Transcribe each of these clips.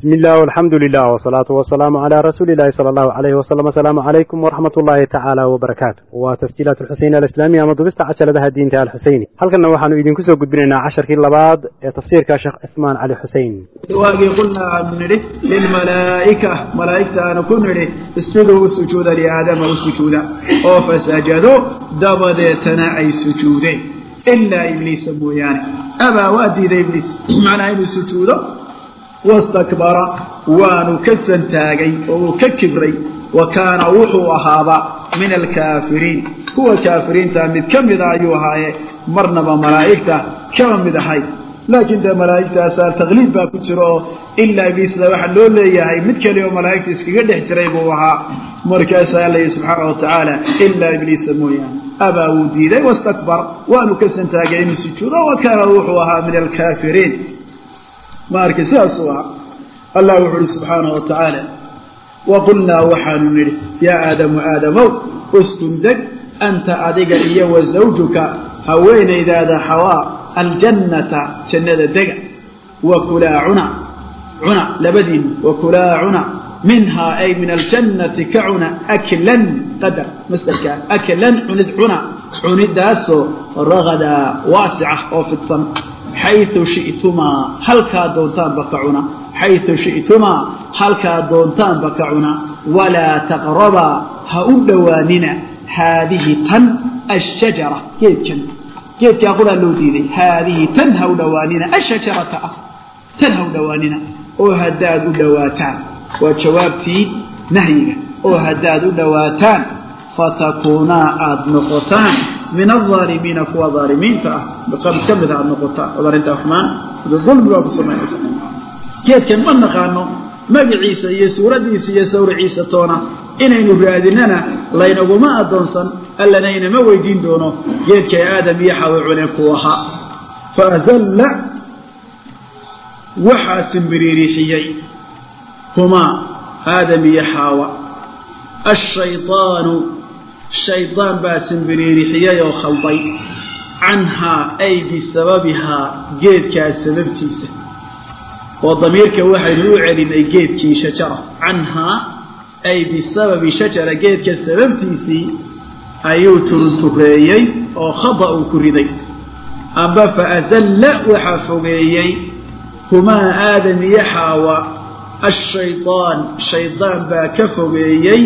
bismi illah alxamdu lilah wsalaatu wasalaamu calaa rasuuli ilahi sala allahu alayhi wasalam asalaamu calaykum waraxmat ullaahi tacaala wbarakaatu waa tasjiilaat alxuseyni alislaamiya ama dubista cajaladaha diinta alxuseyni halkanna waxaanu idinku soo gudbinaynaa casharkii labaad ee tafsiirka sheekh cismaan cali xuseyn waagii qulnaa aanu nidhi lilmalaa'ika malaa'igta aanu ku nidhi isjuduu sujuuda liaadama u oo fasajado dabadeetana ay sujuudeen ilaa ibliisa mooyaane. Abaa waa diida ibliis. Macnaa inuu sujuudo? Wastakbara waanu ka santaagay oo uu ka kibray wa kaana wuxuu ahaaba min alkaafiriin. Kuwa kaafiriinta mid ka mida ayuu ahaaye marnaba malaa'igta kama mid ahay. Laakiin dee malaa'igtaasaa takliid baa ku jira oo ilaa ibliisda waxaa loo leeyahay mid kale oo malaa'igta iskaga dhex jiray buu ahaa. Markaasaa alla yihi subxaana wa tacaala ilaa ibliisa mooyaane. Abaa wuu diiday wastakbar waanu ka santaagay inuu sujuudo wa kaana wuxuu ahaa min alkaafiriin ma arkay sidaasuu ahaa allah wuxuu uhi subxaanaه wa tacaala waqulnaa waxaanu nidhi yaa aadamu aadamow uskun deg anta adiga iyo wa zawjuka haweenaydaada xawaa aljannata jannada dega wa kulaa cuna cuna labadiinu wa cuna minhaa ay min aljannati ka cuna aklan qadar masderkaa aklan cunid cuna cunidaasoo ragadaa waasica oo fidsan xayu shitumaa halkaa doontaanba ka cuna xayu shitumaa halkaa doontaanba ka cuna walaa taqrabaa ha u dhowaanina haadihi tan ashajara geedkan geedkaa quraa loo diiday haadihi tan ha u dhowaanina ashajarata ah tan ha u dhowaanina oo haddaad u dhowaataan waa jawaabtii nahyiga oo haddaad u dhowaataan fatakuunaa aada noqotaan min alaalimiina kuwa aalimiinta ah ka mida aada noqotaan ood arrintaa xumaan dulmi baa ku samaynaysa geedkan ma naqaano magaciisa iyo suuraddiisa iyo sawriciisa toona inaynu raadinana laynaguma addoonsan allana inama weydiin doono geedkay aadam iyo xawe cune ku ahaa faazalla waxaa simbiriirixiyey humaa aadam iyo xaawa ashaydaanu shaydaan baa simbiriirixiyey oo khalday. Canhaa ay bisababihaa geedkaas sababtiisa. Oo damiirka waxaynu u celinay geedkii shajara. Canhaa ay bisababi shajara geedka sababtiisii ayuu turuntureeyey oo khada uu ku riday. Amba fa azalla waxaa fogeeyey humaa aadam iyo xaawa ashaydaan shaydaan baa ka fogeeyey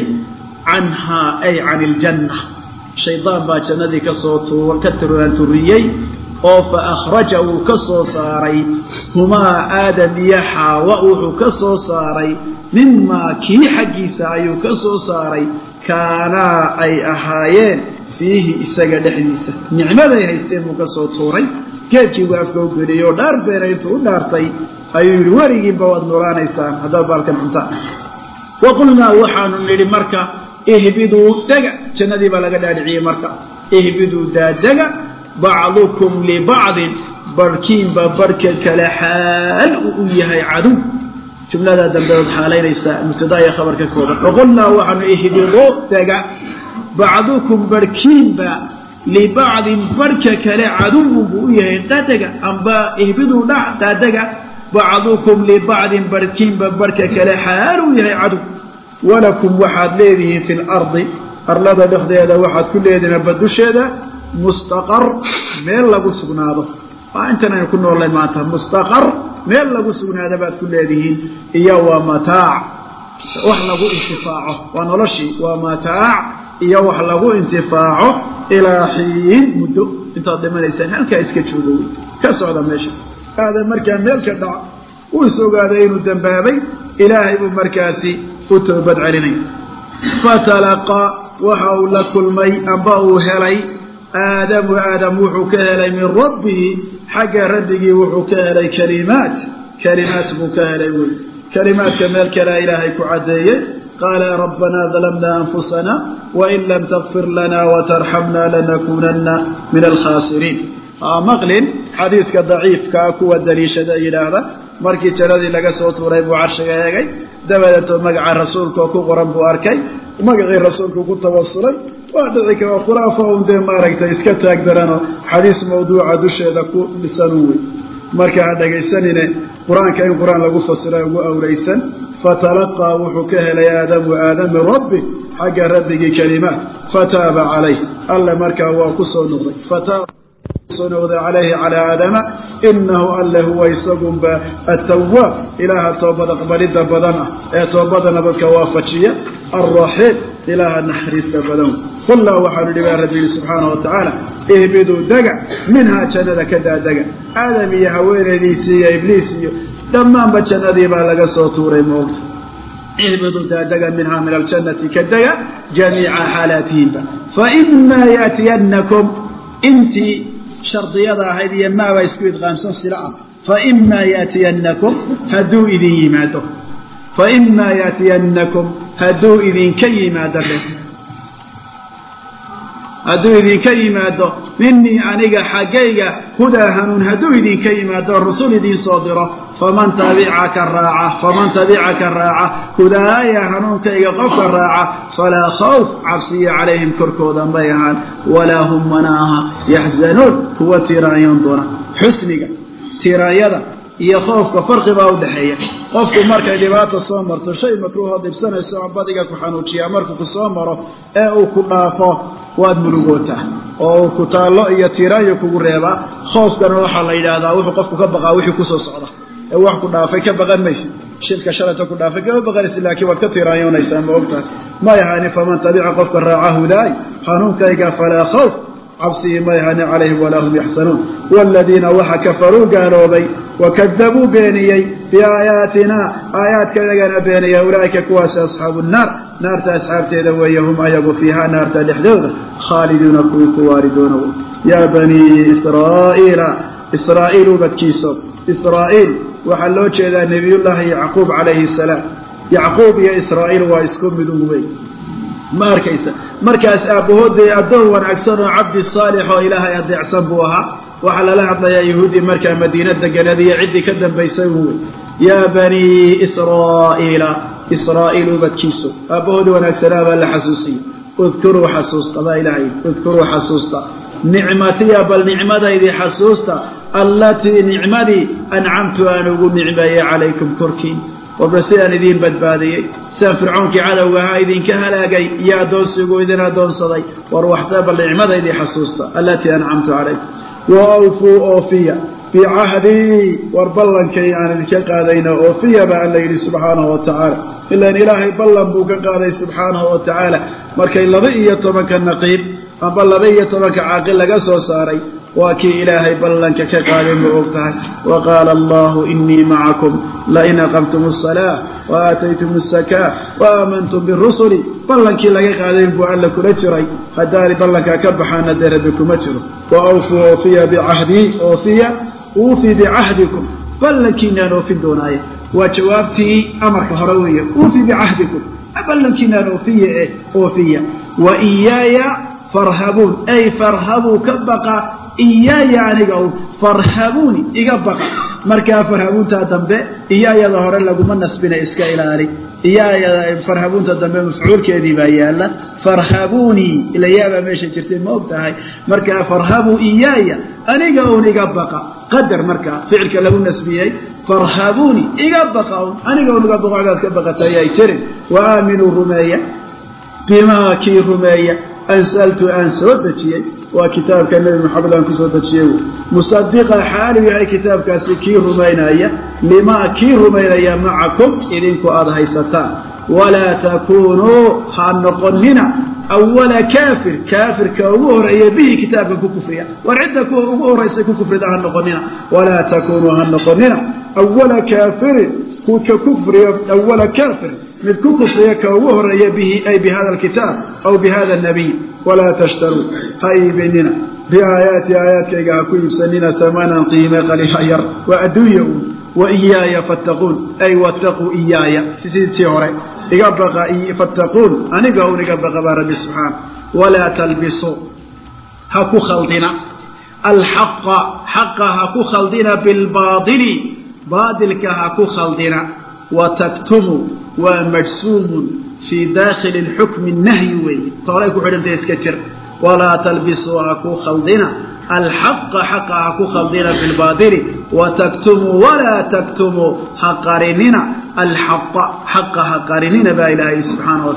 canhaa ay can iljanna shaydaan baa jannadii ka soo ka turiyey oo fa akhraja wuu ka soo saaray. Humaa aadam iyo xaawa wuxuu ka soo saaray. Mimaa kii xaggiisa ayuu ka soo saaray. Kaanaa ay ahaayeen fiihi isaga dhexdiisa. Nicmaday haysteen buu ka soo tuuray. Geedkii buu afka u geliyey oo dhaar beena intuu u dhaartay ayuu yidhi weligiinba waad noolaanaysaan haddaad baalkan cuntaan. Wa qulnaa waxaanu nidhi marka ihbiduu dega jannadii baa laga dhaadhiciyey marka ihbiduu daadega bacdukum libacdin barhkiinba barhka kale xaal uu u yahay cadow jumladaa dambe ood xaalaynaysaa mubtada iyo khabar ka kooban waqulnaa waxaanu ihbiduu dega bacdukum barhkiinba libacdin barhka kale cadowun buu u yahay daadega amba ihbiduu dhac daadega bacdukum libacdin barhkiinba barhka kale xaal uu yahay cadow walakum waxaad leedihiin fi lardi arlada dhexdeeda waxaad ku leedihiin badusheeda mustaqar meel lagu sugnaado. Waa intan aynu ku noolnay maanta. Mustaqar meel lagu sugnaado baad ku leedihiin. Iyo waa mataac. Wax lagu intifaaco. Waa noloshii. Waa mataac. Iyo wax lagu intifaaco. Ilaa xiin muddo intaad dhimanaysaan halkaa iska jooga wey ka socda meesha. Aada markaa meel ka dhac. Uu is ogaaday inuu dambaabay ilaahay buu markaasi u toobad celinay. Fatalaqaa waxa uu la kulmay amba uu helay. Aadamu aadam wuxuu ka helay min rabbihi xagga rabbigii wuxuu ka helay kalimaat. Kalimaat buu ka helay wey. Kalimaadka meel kalea ilaahay ku caddeeyey qaala rabbanaa dalamnaa anfusana wain lam takfir lana watarxamna lanakuunanna min alkhaasiriin maqlin xadiiska daciifkaa kuwa daliishada yidhaahda markii jannadii laga soo tuuray buu carshiga eegay dabadeetoo magaca rasuulkaoo ku qoran buu arkay magacii rasuulku ku tawasulay waa dhici kara khuraafa un dee maaragtay iska taag darano xadiis mawduuca dusheeda ku dhisanun wey marka ha dhagaysanine qur'aanka in qur'aan lagu fasira ugu awraysan fatalaqaa wuxuu ka helay aadamu aadam min rabbi xagga rabbigii kalimaat fataaba calayh alle markaa waa ku soo noqday soo noqday calayhi calaa aadama inahu alle huwa isagunba atawaab ilaaha toobad aqbalidda badan ah ee toobadana dadka waafajiya alraxiim ilaaha naxariista badan. Qullaa waxaanu idhi baa subxaana wa tacaala ihbiduu dega minhaa jannada ka daadega aadam iyo haweenaydiisii iyo ibliis iyo dhammaanba jannadii baa laga soo tuuray moogta. Ihbiduu daadega minhaa min aljannati ka dega jamiica xaalaatihinba faimaa yaatiyannakum intii shardiyada ahayd iyo maaba isku idqaamsan sila ah. Faimaa yaatiyannakum hadduu idin yimaado. Faimaa yaatiyannakum hadduu idinka yimaado dhe hadduu idinka yimaado minii aniga xaggayga hudaa hanuun hadduu idinka yimaado rasul idiin soo diro faman tabicaka raaca faman tabicaka raaca hudaaya hanuunkayga qofka raaca falaa khawf cabsiya calayhim korkooda may ahaan walaa hum manaaha yaxzanuun kuwa tiiraayoon doona. Xusniga tiiraayada iyo khoofka farqi baa u dhexeeya. Qofku markay dhibaata soo marto shay makruuhoo dhibsanayso oo badiga ku xanuujiyaa markuu ku soo maro ee uu ku dhaafo waad murugootaa. Oo uu ku taallo iyo tiiraayo kugu reebaa khoofkana waxaa la yidhaahdaa wuxuu qofku ka baqaa wixii ku soo socda ee wax ku dhaafay ka baqan maysid shilka shalayta ku dhaafay kama baqanaysid laakiin waad ka tiiraayoonaysaa ma ogtahay. May ahaanin faman tabica qofka raaca hudaay hanuunkayga falaa khawf cabsigii may ahaanin calayhim walaa hum yaxsanuun. Waaladiina waxa kafaruu gaaloobay wakadabuu beeniyey biaayaatina aayaadkayagana beeniyay ulaa'ika kuwaasi asxaabu nnaar naarta asxaabteeda weeye hum ayagu fiihaa naarta dhexdooda khaaliduuna kuwii ku waaridoona. Yaa banii israa'iila israa'iil ubadkiiso israa'iil waxaa loo jeedaa nebiyullaahi yacquub calayhi salaam. Yacquub iyo israa'iil waa isku mid un wey ma arkaysa. Markaas aabbahoodee addoon wanaagsan oo cabdi saalix oo ilaahay adeecsan buu ahaa waxaa lala hadlayaa yahuudi markaa madiina deganada iyo ciddii ka dambaysay wey yaa banii israa'iila israa'iil ubadkiisu aabbahoodii wanaagsanaa baa la xasuusiyey. Udkuruu xasuusta baa ilaahay udkuruu xasuusta. Nicmatiya bal nicmadaydii xasuusta allatii nicmadii ancamtu aan ugu nicmeeyey calaykum korkiin. Waba sidaan idiin badbaadiyey. Sidaan fircoonkii cadowga ahaa idinka halaagay iyo addoonsigu idin addoonsaday war waxta bal nicmadaydii xasuusta allatii ancamtu calaykum. Wa awfuu oofiya bicahdii war ballankay aan idinka qaadayna oofiya baa alla yidhi subxaanahu wa tacaala ilaan ilaahay ballan buu ka qaaday subxaanahu wa tacaala markay laba iyo tobanka naqiib amba laba iyo tobanka caaqil laga soo saaray waa kii ilaahay ballanka ka qaaday ma og tahay. Wa qaala allahu inii macakum lain aqamtum asalaa wa aataytum asakaa wa aamantum birusuli. Ballankii laga qaaday buu alla kula jiray. Haddaani ballankaa ka baxaana dee rabbi kuma jiro. Wa awfuu oofiya bicahdii oofiya uufii bicahdikum. Ballankiinaan oofin doonaaye. Waa jawaabtii amarka hore weeye. Uufi bicahdikum. Ballankiinaan oofiya eh oofiya. Wa iyaaya farhabuun. Ay farhabuu ka baqa iyaaya aniga un farhabuuni iga baqa. Markaa farhabuuntaa dambe iyaayada hore laguma nasbina iska ilaali. Iyaayada farhabuunta dambe mafcuulkeedii baa yaalla. Farhabuunii ilayaabaa meesha jirtay ma og markaa farhabuu iyaaya aniga un iga baqa. Qadar markaa ficilka lagu nasbiyey farhabuuni iga baqa un aniga un iga baqa cadaad ka baqatay ay jirin. Wa aaminuu rumeeya. Bimaa kii rumeeya ansaltu aan soo dejiyey waa kitaabka nebi maxamed aan ku soo dejiyey. Musadiqa xaalu yahay kitaabkaasi kii rumaynaya limaa kii rumaynaya macakum idinku aada haysataan. Walaa takunuu ha noqonina awala kaafir. Kaafirka ugu horreeya bihi kitaabkan ku kufriya. War cidda ugu horaysa ku kufrida ha noqonina walaa takunuu ha noqonina awala kaafirin ka kufriya awala kaafir mid ku kufriya ka ugu horreeya bihi ay bi hada alkitaab aw bi hada walaa tashtaruu ha iibinina biaayaati aayaadkayga ha ku iibsanina tamanan qiime qaliha yar. Waa adduunya un wa iyaaya fattaquun. Ay wattaquu iyaaya sidii hore. Iga baqa fattaquun aniga un iga baqa baa rabbi subxaana. Walaa talbisuu ha ku khaldina. Alxaqa xaqa ha ku khaldina bilbaaili baatilka ha ku khaldina wataktumu waa majsuumun fii daakhili xukmi nahyi weeye tooray ku xidhantay iska jir. Walaa talbisuu ha ku khaldina. Alxaqa xaqa ha ku khaldina bilbaadili wataktumuu walaa taktumuu ha qarinina. Alxaqa xaqa ha qarinina baa ilaahay subxaana wa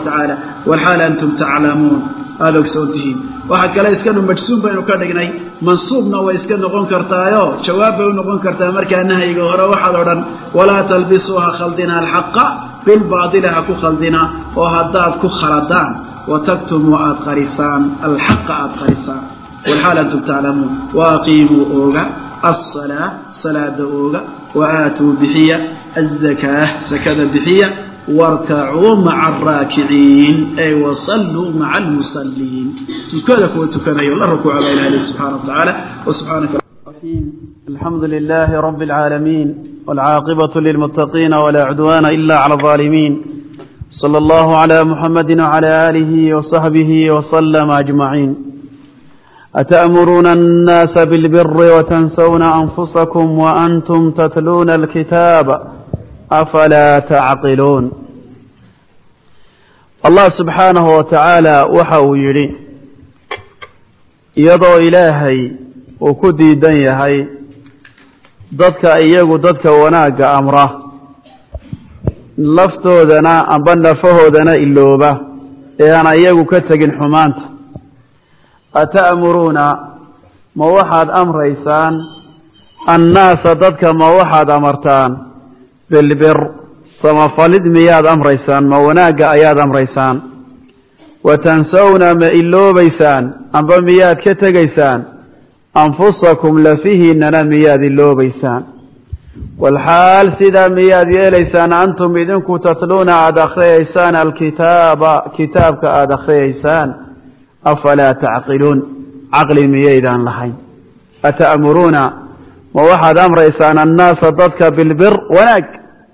walxaal antum taclamuun aada ogsoon tihiin. Waxaa kale iskanu majsuum baynu ka dhignay. Mansuubna way iska noqon kartaayo. Jawaab bay u noqon kartaa markaa nahyiga hore waxaad odhan walaa talbisuu ha khaldina alxaqa bilbaadili ha ku khaldina oo haddaad ku khaladaan wataktumuu aad qarisaan alxaqa aad qarisaan. Walxaal antum taclamuun waaqiimuu ooga alsalaa salaada ooga wa aatuu bixiya azakaa sakada bixiya warkacuu maca araakiciin ay wasalluu maca almusaliin tukada kuwa tukanayo la rukuuca baa ilaha subxana wa tacaala wasubxaanaka الحمد لله رب العالمين والعاقبة للمتقين ولا عدوان إلا على الظالمين صلى الله على محمد وعلى آله وصحبه وسلم أجمعين أتأمرون الناس بالبر وتنسون أنفسكم وأنتم تتلون الكتاب afalaa tacqiluun allah subxaanahu wa tacaala waxa uu yidhi iyadoo ilaahay uu ku diidan yahay dadka iyagu dadka wanaagga amra laftoodana amba nafahoodana ilooba ee aan iyagu ka tegin xumaanta ata'muruuna ma waxaad amraysaan annaasa dadka ma waxaad amartaan bilbir samafalid miyaad amraysaan ma wanaagga ayaad amraysaan. Wa tansawna ma iloobaysaan amba miyaad ka tegaysaan. Anfusakum lafihiinana miyaad iloobaysaan walxaal sidaa miyaad yeelaysaan antum idinku tatluuna aada akhriyaysaan alkitaaba kitaabka aada akhriyaysaan. Afalaa tacqiluun caqli miyaydaan lahayn. Ata'muruuna ma waxaad amraysaan annaasa dadka bilbir wanaag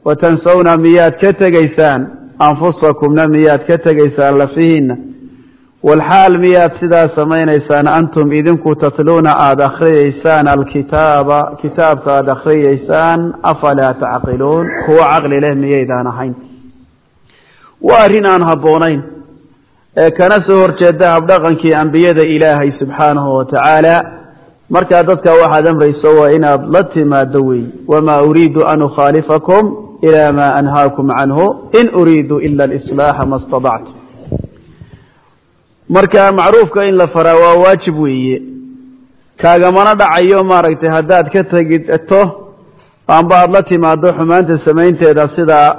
wa tansawna miyaad ka tegaysaan anfusakumna miyaad ka tegaysaan lafihiinna. Walxaal miyaad sidaa samaynaysaan antum idinku tatluuna aada akhriyaysaan alkitaaba kitaabka aada akhriyaysaan afalaa tacqiluun? Kuwa caqli leh miyaydaan ahayn. Waa arrin aan habboonayn. Ee kana soo horjeeda habdhaqankii ambiyada ilaahay subxaanahu wa tacaala markaa dadka waxaad amrayso waa inaad la timaado weey. Wamaa uriidu an ukhaalifakum ilaa maa anhaakum canhu in uriidu ila alislaaxa ma stadactu marka macruufka in la faraa waa waajib weeye. Kaagamana dhacayo maaragtay haddaad ka tegito amba aada la timaado xumaanta samaynteeda sidaa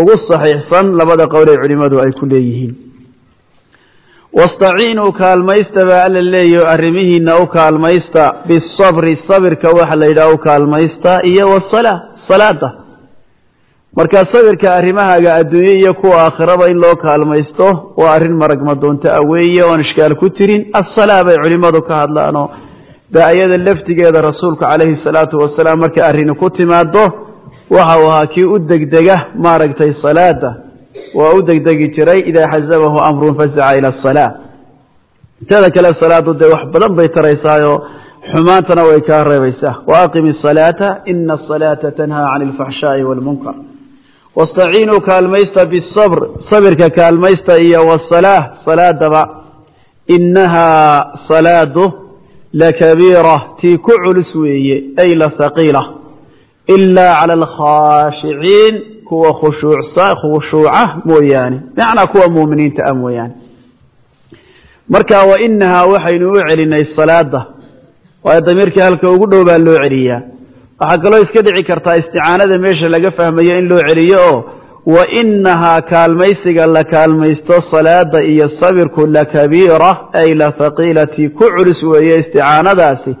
ugu saxiixsan labada qowl ee culimmadu ay ku leeyihiin wastaciinuu kaalmaysta baa alla leeyaho arrimihiina u kaalmaysta bisabri sabirka waxa la yidhaha u kaalmaysta iyo wasala salaada marka sabirka arrimahaaga adduunye iyo kuwa aakhiraba in loo kaalmaysto waa arrin maragma doonto ah weeye oon ishkaal ku tirin assalaa bay culimmadu ka hadlaanoo dee ayada laftigeeda rasuulku calayhi salaatu wasalaam markay arrini ku timaado waxau ahaa kii u degdega maaragtay salaada waa u degdegi jiray idaa xasabahu amrun fasaca ila asalaa teeda kale salaadu dee wax badan bay taraysaayo xumaantana way kaa reebaysaa. Wa aqimi asalaata ina asalaata tanhaa cani alfaxshaa'i waalmunkar wastaciinuu kaalmaysta bisabr sabirka kaalmaysta iyo wasalaa salaadaba inahaa salaadu lakabiira tii ku culus weeye ay la haqiila ilaa cala alkhaashiciin kuwa khushuuca mooyaane. Macnaa kuwa muuminiinta ah mooyaane. Marka wa inahaa waxaynu u celinay salaada waayo damiirkii halka ugu dhow baa loo celiyaa. Waxaa kaloo iska dhici kartaa isticaanada meesha laga fahmayo in loo celiyo oo wa inahaa kaalmaysiga la kaalmaysto salaada iyo sabirku lakabiira ay la haqiilati ku culus weeye isticaanadaasi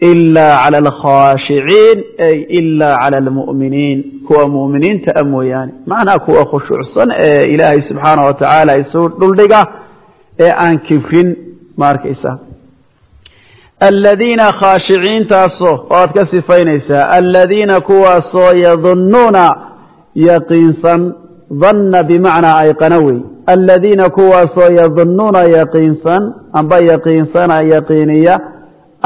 ilaa cala alkhaashiciin ay ilaa cala almu'miniin kuwa mu'miniinta a mooyaane macnaa kuwa khushuucsan ee ilaahay subxaana wa tacaala isu dhuldhiga ee aan kibrin ma arkaysa aladiina khaashiciintaasoo waad ka sifaynaysaa aladiina kuwaasoo yadunnuuna yaqiinsan danna bimacnaa ayqana wey aladiina kuwaasoo yadunnuuna yaqiinsan amba yaqiinsana yaqiiniya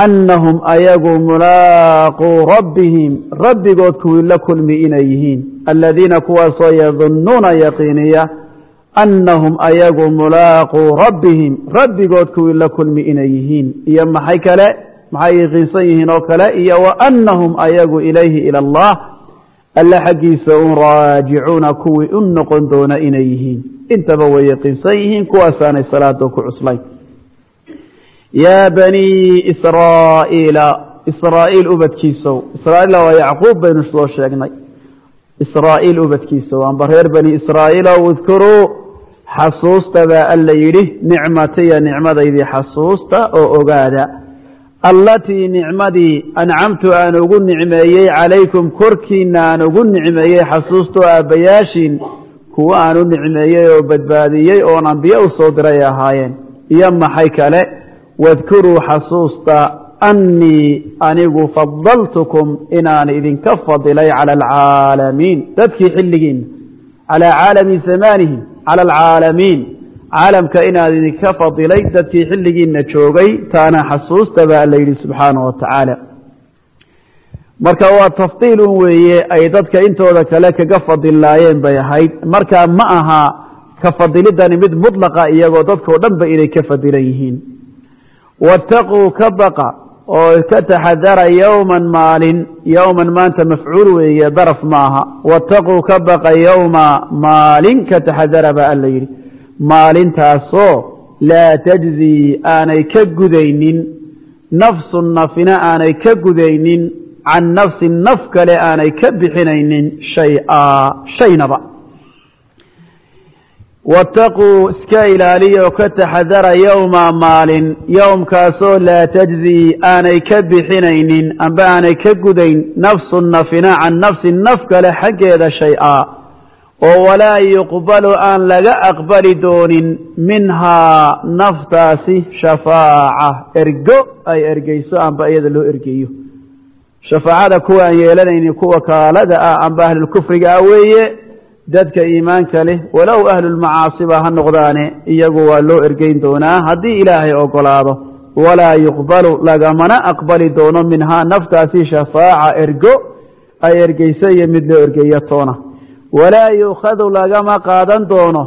annahum ayagu mulaaquu rabbihim rabbigood kuwii la kulmi inay yihiin. Aladiina kuwaasoo yadunnuuna yaqiiniya annahum ayagu mulaaquu rabbihim rabbigood kuwii la kulmi inay yihiin. Iyo maxay kale? Maxay yaqiinsan yihiin oo kale? Iyo wa annahum ayagu ilayhi ila allah alle xaggiisa un raajicuuna kuwii u noqon doona inay yihiin. Intaba way yaqiinsan yihiin kuwaasaanay salaada ku cuslayn yaa banii israa'iila israa'iil ubadkiisow. Israa'iila waa yacquub baynu soo sheegnay. Israa'iil ubadkiisow. Amba reer bani israa'iilow idkuruu xasuusta baa alla yidhi nicmatiya nicmadaydii xasuusta oo ogaada. Allatii nicmadii ancamtu aan ugu nicmeeyey calaykum korkiina aan ugu nicmeeyey xasuusto aabbayaashiin kuwa aan u nicmeeyey oo badbaadiyey oon ambiye u soo diray ahaayeen. Iyo maxay kale wadkuruu xasuusta annii anigu fadaltukum inaan idinka fadilay cala alcaalamiin dadkii xilligiina calaa caalami zamaanihim cala alcaalamiin caalamka inaan idinka fadilay dadkii xilligiina joogay taana xasuusta baa la yidhi subxaanahu wa tacaala marka waa tafdiilun weeye ay dadka intooda kale kaga fadillaayeen bay ahayd marka ma aha ka fadilidani mid mudlaqa iyagoo dadkao dhan ba inay ka fadilan yihiin waataquu ka baqa oo ka taxadara yowman maalin yowman maanta mafcuul weeye daraf maaha waataquu ka baqa yowma maalin ka taxadara baa alla yidhi maalintaasoo laa tajzii aanay ka gudaynin nafsun nafina aanay ka gudaynin can nafsin naf kale aanay ka bixinaynin shay-a shaynaba waataquu iska ilaaliya oo ka taxadara yowma maalin yowmkaasoo laa tajzii aanay ka bixinaynin amba aanay ka gudayn nafsun nafina can nafsin naf kale xaggeeda shay-a oo walaa yuqbalu aan laga aqbali doonin minhaa naftaasi shafaaca ergo ay ergeyso amba iyada loo ergeeyo shafaacada kuwa aan yeelanaynin kuwa kaalada ah amba ahlulkufriga ah weeye dadka iimaanka leh walow ahlulmacaasiba ha noqdaane iyagu waa loo ergeyn doonaa haddii ilaahay ogolaado walaa yuqbalu lagamana aqbali doono minhaa naftaasi shafaaca ergo ay ergeyso iyo mid loo ergeeyo toona. Walaa yuukhadu lagama qaadan doono.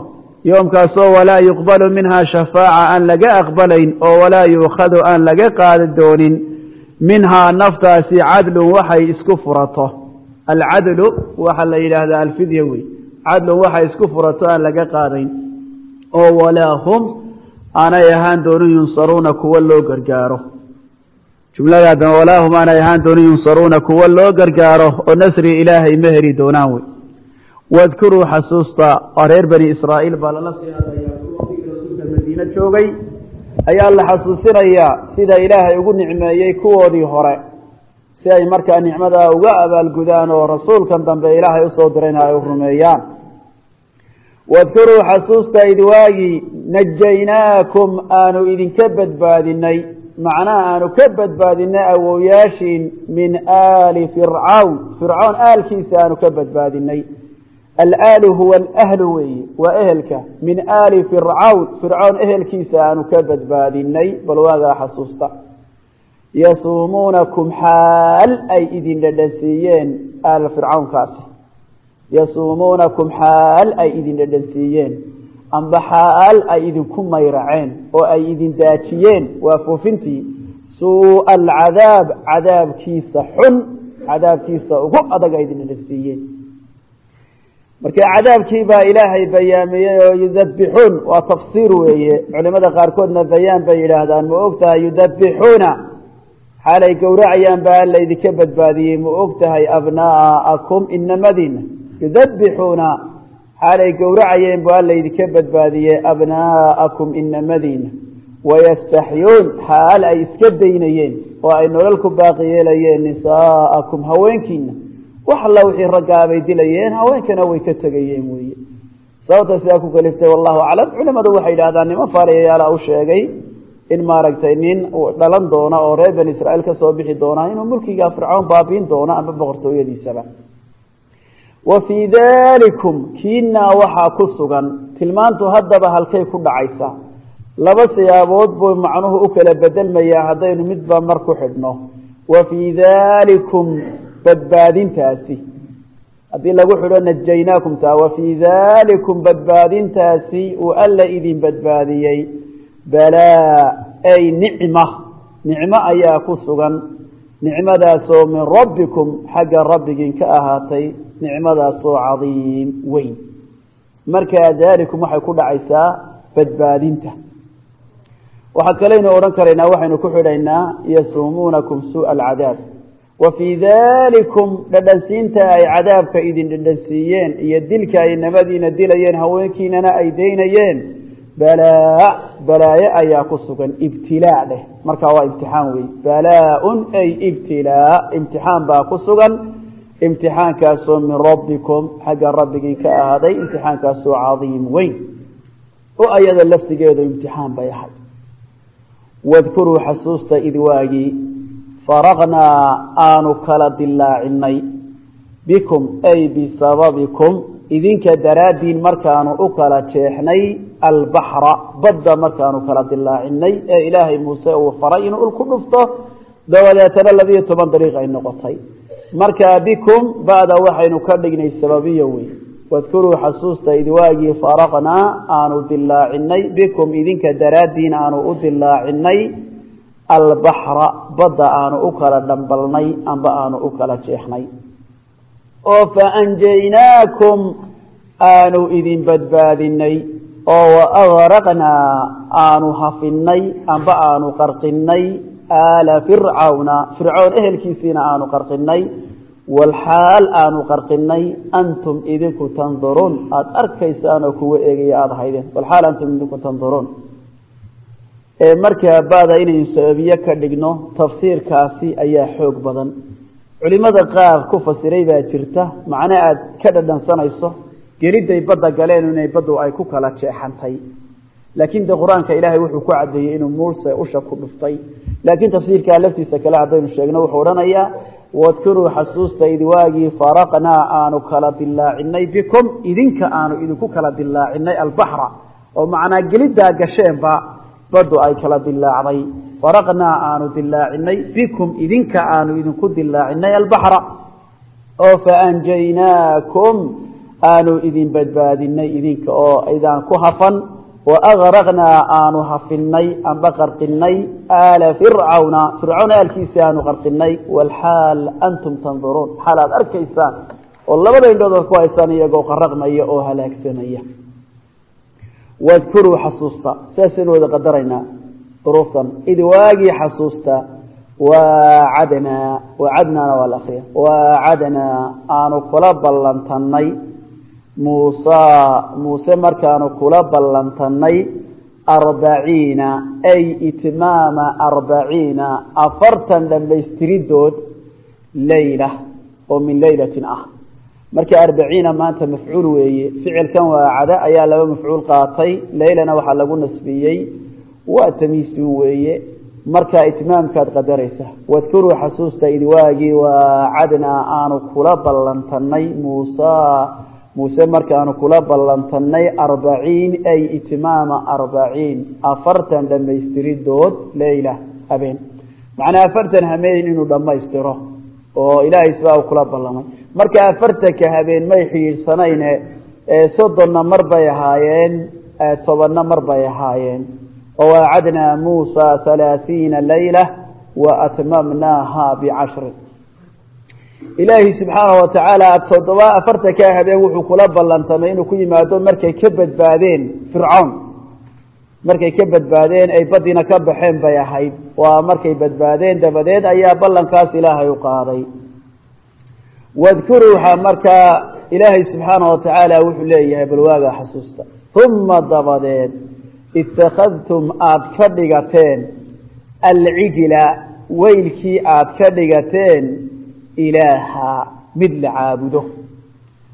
Yoomkaasoo walaa yuqbalu minhaa shafaaca aan laga aqbalayn oo walaa yuukhadu aan laga qaadi doonin minhaa naftaasi cadlun waxay isku furato. Alcadlu waxaa la yidhaahdaa alfidya wey cadlun waxay isku furato aan laga qaadayn. Oo walaa hum aanay ahaan doonin yunsaruuna kuwa loo gargaaro. Jumladaadana walaa hum aanay ahaan doonin yunsaruuna kuwa loo gargaaro oo nasri ilaahay ma heli doonaan wey. Wadkuruu xasuusta waa reer bani israa'iil baa lala sii hadlayaa. Rasuulka madiine joogay ayaa la xasuusinayaa sida ilaahay ugu nicmeeyey kuwoodii hore. Si ay markaa nicmadaa uga abaalgudaan oo rasuulkan dambe ilaahay u soo dirayna ay u rumeeyaan wadkuruu xasuusta id waagii najaynaakum aanu idinka badbaadinay macnaha aanu ka badbaadinay awowyaashiin min aali fircawn. Fircoon aalkiisa aanu ka badbaadinay alaalu huwa alahlu weeye waa ehelka. Min aali fircawn fircoon ehelkiisa aanu ka badbaadinay bal waagaa xasuusta. Yasuumuunakum xaal ay idin dhadhansiiyeen aal fircawnkaasi yasuumuunakum xaal ay idin dhadhansiiyeen amba xaal ay idinku mayraceen oo ay idin daajiyeen waa foofintii suu'a alcadaab cadaabkiisa xun cadaabkiisa ugu adag ay idin dhadhansiiyeen marka cadaabkii baa ilaahay bayaamiyey oo yudabixuun waa tafsiir weeye culimada qaarkoodna bayaan bay yidhaahdaan ma og tahay yudabixuuna xaalay gowracayaan baa alla idinka badbaadiyey ma og tahay abnaa'akum inamadiina yudabixuuna xaalay gowracayeen bu alla idinka badbaadiyey abnaa'akum inamadiina wayastaxyuun. Xaal ay iska daynayeen oo ay nolol ku baaqi yeelayeen nisaa'akum haweenkiina wax alla wixii raggaa bay dilayeen haweenkana way ka tegayeen weeye. Sababta sidaa ku kaliftay wallahu aclam. Culimadu waxay yidhahdaan niman faariyayaala u sheegay in maaragtay nin dhalan doona oo reer bani israa'iil ka soo bixi doona inuu mulkiga fircoon baabiin doono ama boqortooyadiisaba wa fii dalikum kiinaa waxaa ku sugan. Tilmaantu haddaba halkay ku dhacaysaa laba siyaabood buu macnuhu u kala bedelmayaa haddaynu midba mar ku xidhno. Wa fii dalikum badbaadintaasi. Haddii lagu xidho najaynaakum taa. Wa fii dalikum badbaadintaasi uu alla idin badbaadiyey. Balaa ay nicma. Nicmo ayaa ku sugan. Nicmadaasoo min rabbikum xagga rabbigiin ka ahaatay nicmadaasoo cadiim weyn. Markaa dalikum waxay ku dhacaysaa badbaadinta. Waxaa kaleynu odhan karaynaa waxaynu ku xidhaynaa yasuumuunakum suuءa alcadaab wa fii dalikum dhadhansiinta ay cadaabka idin dhadhansiiyeen iyo dilka ay nabadiina dilayeen haweenkiinana ay daynayeen. Balaa balaaye ayaa ku sugan ibtilaa dheh markaa waa imtixaan wey balaa-un ay ibtilaa imtixaan baa ku sugan imtixaankaasoo min rabbikum xagga rabbigiin ka ahaaday imtixaankaasoo cadiim weyn. Oo ayada laftigeedu imtixaan bay ahayd. Wadkuruu xasuusta id waagii faraqnaa aanu kala dilaacinay bikum ay bisababikum idinka daraaddiin markaanu u kala jeexnay albaxra badda markaanu kala dilaacinay ee ilaahay muuse uu faray inuu ul ku dhufto dabadeetana labiyo toban dariiq ay noqotay markaa bikum ba'da waxaynu ka dhignay sababiyo wey wadkuruu xasuusta id waagii faraqnaa aanu dilaacinay bikum idinka daraaddiin aanu u dilaacinay albaxra badda aanu u kala dhambalnay amba aanu u kala jeexnay. Oo faanjaynaakum aanu idin badbaadinay oo waagraqnaa aanu hafinay amba aanu qarqinay aala fircawna fircoon ehelkiisiina aanu qarqinay walxaal aanu qarqinay antum idinku tanduruun aada arkaysaan oo kuwa eegaya aada haydeen walxaal antum idinku tanduruun markaa bada inaynu sababiye ka dhigno tafsiirkaasi ayaa xoog badan culimada qaar ku fasiray baa jirta macne aada ka dhadhansanayso geliday badda galeen inay baddu ay ku kala jeexantay laakiin de qur'aanka ilaahay wuxuu ku cadeeyey inuu muuse usha ku dhuftay laakiin tafsiirkaa laftiisa kale haddaynu sheegno wuxuu odhanayaa wadkuruu xasuusta id waagii faraqnaa aanu kala dilaacinay bikum idinka aanu idinku kala dilaacinay albaxra. oo macnaa gelidaa gasheenba baddu ay kala dilaacday faraqnaa aanu dilaacinay bikum idinka aanu idinku dilaacinay albaxra. Oo faanjaynaakum aanu idin badbaadinay idinka oo idaan ku hafan waagraqnaa aanu hafinay amba qarqinay aala fircawna fircawn aalkiisi aanu qarqinay walxaal antum tanduruun xaal aad arkaysaan oo labada indhood aad ku haysaan iyagoo qaraqmaya oo halaagsamaya wadkuruu xasuusta sidaasaynu wada qadaraynaa duruuftan id waagii xasuusta waacadnaa waacadnaana waa la akriya waacadnaa aanu kula ballantanay muusa muuse markaanu kula ballantanay arbaciina ay itmaama arbaciina afartan dhammaystiridood leyla oo min leylatin ah. Marka arbaciina maanta mafcuul weeye ficilkan waacada ayaa laba mafcuul qaatay leylana waxaa lagu nasbiyey. Waa tamiisun weeye. Markaa itmaamkaad qadaraysa wadkuruu xasuusta id waagii waacadnaa aanu kula ballantanay muusa muuse markaanu kula ballantanay arbaciin ay itmaama arbaciin. Afartan dhammaystiridood leyla habeen. Macnaa afartan hameen inuu dhammaystiro oo ilaahay sidaa u kula ballamay marka afartanka habeen may xidhiidhsanayne soddonna mar bay ahaayeen tobanna mar bay ahaayeen. Oo waacadnaa muusa halaathiina leyla wa atmamnaaha bicashrin ilaahi subxaanahu watacaala toddoba afartankaa habeen wuxuu kula ballantamay inuu ku yimaado markay ka badbaadeen fircawn markay ka badbaadeen ay badiina ka baxeen bay ahayd. Waa markay badbaadeen dabadeed ayaa ballankaas ilaahay u qaaday. Wadkuruu waxaa markaa ilaahay subxaanahu watacaala wuxuu leeyahay balwaaga xasuusta. Uma dabadeed ittakhadtum aada ka dhigateen alcijla weylkii aada ka dhigateen ilaaha mid la caabudo.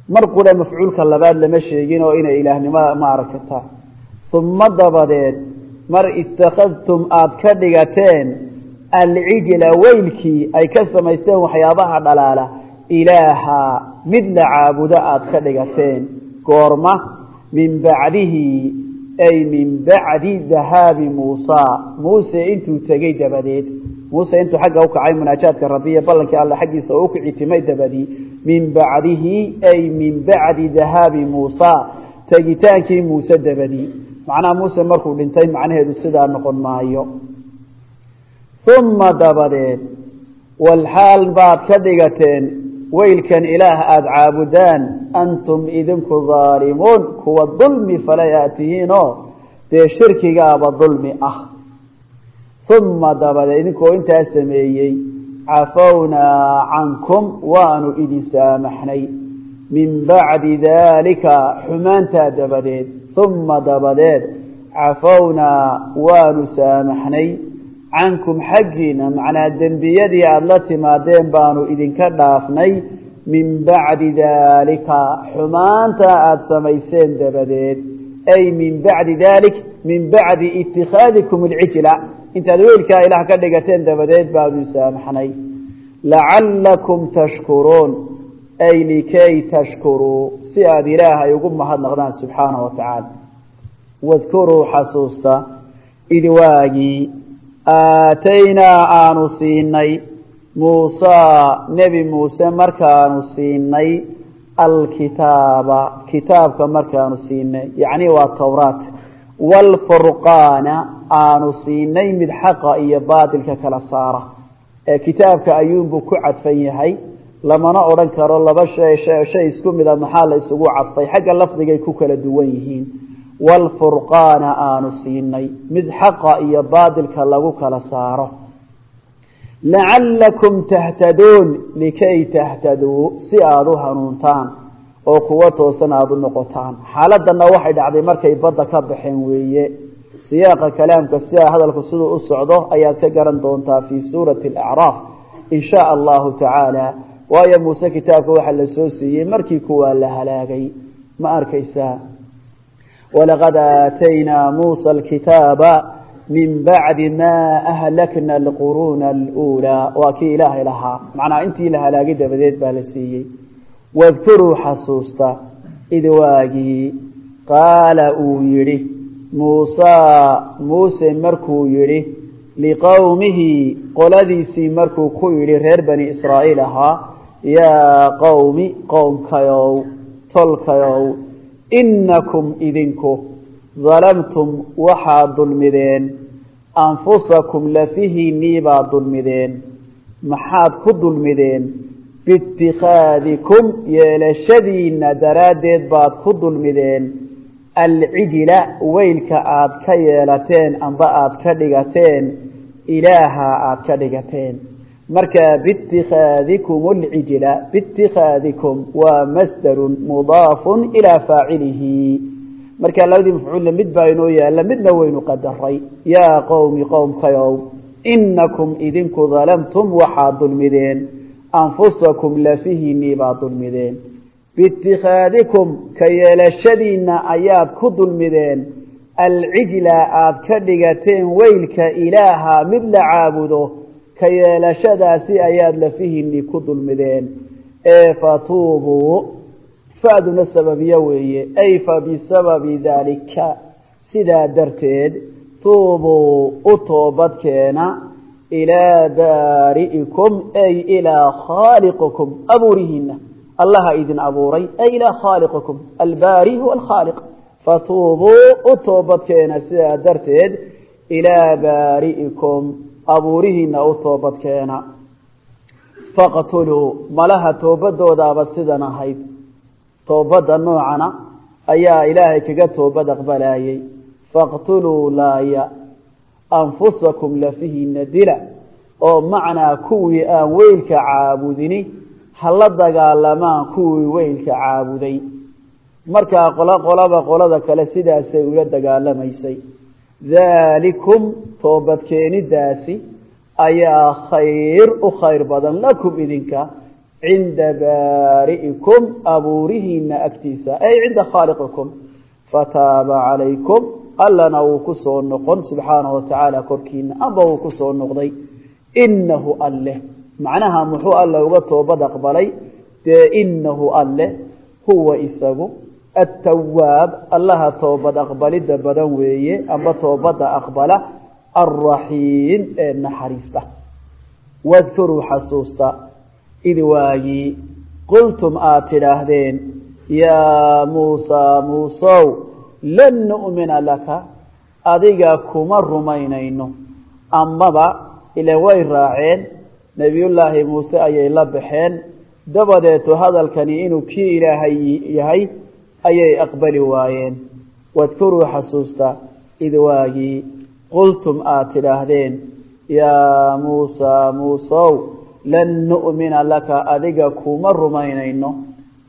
Mar qura mafcuulka labaad lama sheegin oo inay ilaahnimo maaragta uma dabadeed mar ittakhadtum aada ka dhigateen alcijla weylkii ay ka samaysteen waxyaabaha dhalaala ilaaha mid la caabudo aada ka dhigateen. Goorma min bacdihi ay min bacdi dahaabi muusa. Muuse intuu tegey dabadeed muuse intuu xagga ukacay munaajaadka rabbiya ballankii alle xaggiisa oo ukicitimay dabadii min bacdihi ay min bacdi dahaabi muusa tegitaankii muuse dabadii. Macnaha muuse markuu dhintay macnaheedu sidaa noqon maayo. Uma dabadeed walxaal baad ka dhigateen weylkan ilaah aada caabudaan antum idinku daalimuun kuwa dulmi falay aad tihiinoo dee shirkigaaba dulmi ah uma dabadeed idinkoo intaa sameeyey. Cafownaa cankum waanu idin saamaxnay. Min bacdi daalika xumaantaa dabadeed. Uma dabadeed cafownaa waanu saamaxnay. Cankum xaggiina macnaa dembiyadii aada la timaadeen baanu idinka dhaafnay. Min bacdi daalika xumaanta aada samayseen dabadeed. Ay min bacdi dalik min bacdi itikhaadikum alcijla intaad weylkaa ilaah ka dhigateen dabadeed baanu saamaxnay. Lacallakum tashkuruun. Ay likay tashkuruu si aada ilaahay ugu mahadnaqdaan subxaanahu wa tacaala wadkuruu xasuusta id waagii aataynaa aanu siinay. Muusaa nebi muuse markaanu siinay alkitaaba. Kitaabka markaanu siinay yacni waa towraat waalfurqaana aanu siinay mid xaqa iyo baatilka kala saara ee kitaabka ayuunbuu ku cadfan yahay lamana odhan karo laba shay shay isku mida maxaa la isugu cadfay? Xagga lafdigay ku kala duwan yihiin. Waalfurqaana aanu siinay mid xaqa iyo baatilka lagu kala saaro. Lacallakum tahtaduun likay tahtaduu si aada u hanuuntaan oo kuwa toosan aada u noqotaan. Xaaladana waxay dhacday markay badda ka baxeen weeye siyaaqa kalaamka sidaa hadalku siduu u socdo ayaad ka garan doontaa fii suurati alacraaf in shaa allahu tacaala. Waayo muuse kitaabka waxaa la soo siiyey markii kuwaa la halaagay. Ma arkaysaa? Walaqad aataynaa muusa alkitaaba min bacdi ma ahlakna alquruuna aluulaa waa kii ilaahay lahaa. Macnaa intii la halaagay dabadeed baa la siiyey. Wadkuruu xasuusta id waagii qaala uu yidhi muusaa muuse markuu yidhi liqowmihi qoladiisii markuu ku yidhi reer bani israa'iil ahaa yaa qowmi qowmkayow tolkayow innakum idinku dalamtum waxaad dulmideen anfusakum lafihiinnii baad dulmideen maxaad ku dulmideen biitikhaadikum yeelashadiinna daraaddeed baad ku dulmideen alcijla weylka aad ka yeelateen amba aad ka dhigateen ilaaha aad ka dhigateen. Marka biitikhaadikum alcijla biitikhaadikum waa masdarun mudaafun ilaa faacilihi. Markaa labadii mafcuulla mid baa inoo yaalla midna waynu qadaray. Yaa qowmi qowmkayow inakum idinku dalamtum waxaad dulmideen. Anfusakum lafihiinnii baad dulmideen biitikhaadikum ka yeelashadiinna ayaad ku dulmideen alcijla aad ka dhigateen weylka ilaaha mid la caabudo ka yeelashadaasi ayaad lafihiinnii ku dulmideen. Ee fatuubuu faduna sababiye weeye ay fa bisababi daalika sidaa darteed tuubuu u toobadkeena ilaa baari'ikum ay ilaa khaaliqikum abuurihiina allaha idin abuuray ay ilaa khaaliqikum albaari huwa alkhaaliq fatuubuu u toobadkeena sidaa darteed ilaa baari'ikum abuurihiina u toobadkeena faqtuluu malaha toobadoodaaba sidan ahayd toobadda noocana ayaa ilaahay kaga toobad aqbalayay faqtuluu laaya anfusakum lafihiina dila oo macnaa kuwii aan weylka caabudini hala dagaalamaan kuwii weylka caabuday. Markaa qolo qolaba qolada kale sidaasay ula dagaalamaysay daalikum toobadkeenidaasi ayaa khayr u khayr badan lakum idinka cinda baari'ikum abuurihiina agtiisa ay cinda khaaliqikum. Fataaba calaykum allana wuu ku soo noqon subxaanahu watacaala korkiina amba wuu ku soo noqday. Inahu alleh macnaha muxuu alle uga toobad aqbalay? Dee inahu alleh huwa isagu attawaab allaha toobad aqbalidda badan weeye amba toobadda aqbala alraxiim ee naxariista. Wadkuruu xasuusta id waagii qultum aad tidhaahdeen yaa muusaa muusow lan nu'mina laka adiga kuma rumaynayno amaba ilan way raaceen nebiyullaahi muuse ayay la baxeen. Dabadeetu hadalkani inuu kii ilaahay yahay ayay aqbali waayeen. Wadkuruu xasuusta id waagii qultum aad tidhaahdeen yaa muusaa muusow lan nu'mina laka adiga kuma rumaynayno.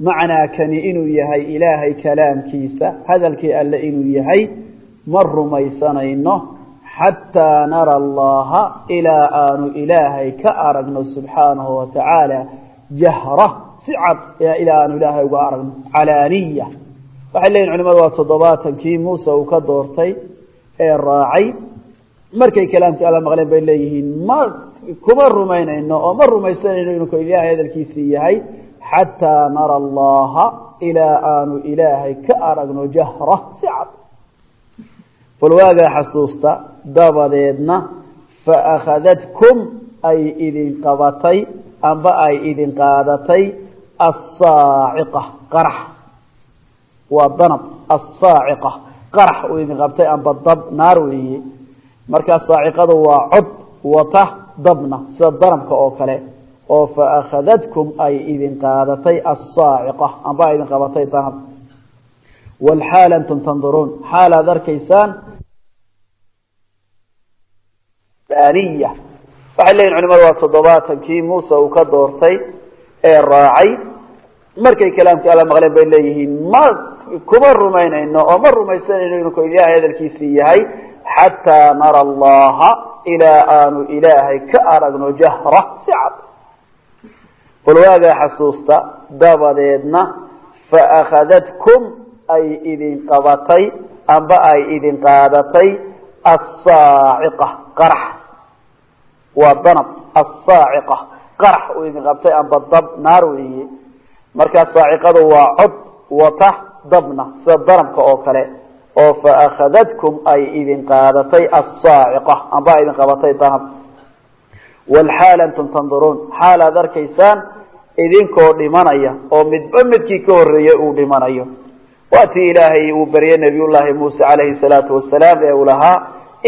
Macnaa kani inuu yahay ilaahay kalaamkiisa hadalkii alle inuu yahay ma rumaysanayno xataa nara allaha ilaa aanu ilaahay ka aragno subxaanahu wa tacaala jahra si cad ilaa aanu ilaahay uga aragno calaaniya waxay leeyihiin culimadu waa toddobaatankii muuse uu ka doortay ee raacay markay kalaamkii alla maqleen bay leeyihiin ma kuma rumaynayno oo ma rumaysanayno inuu ilaahay hadalkiisii yahay xataa nara allaha ilaa aanu ilaahay ka aragno jahra si cad bal waagaa xasuusta dabadeedna fa akhadadkum ay idin qabatay amba ay idin qaadatay assaaciqa qarax. Waa danab assaaciqa qarax uu idin qabtay amba dab naar weeye markaa saaciqadu waa cod wata dabna sida danabka oo kale. Oo fa akhadadkum ay idin qaadatay assaaciqa amba ay idin qabatay danab. Walxaal antum tanduruun xaal arkaysaan aniya waxay leeyihiin culimadu waa toddobaatankii muuse uu ka doortay ee raacay. Markay kalaamkii alla maqleen bay leeyihiin ma kuma rumaynayno oo ma rumaysanayno inuu ilaahay hadalkiisii yahay xataa nara allaha ilaa aanu ilaahay ka aragno jahra si cad bal waagaa xasuusta dabadeedna fa akhadadkum ay idin qabatay amba ay idin qaadatay assaaciqa qarax waa danab assaaciqa. Qarax uu idin qabtay amba dab naar weeye. Markaa saaciqadu waa cod wata dabna sida danabka oo kale. Oo fa akhadadkum ay idin qaadatay assaaciqa amba ay idin qabatay danab. Walxaal antum tanduruun. Xaal aad arkaysaan idinkoo dhimanaya oo midba midkii ka horreeyey uu dhimanayo. Waa tii ilaahay uu baryey nabiyullaahi muuse calayhi salaatu wasalaam ee uu lahaa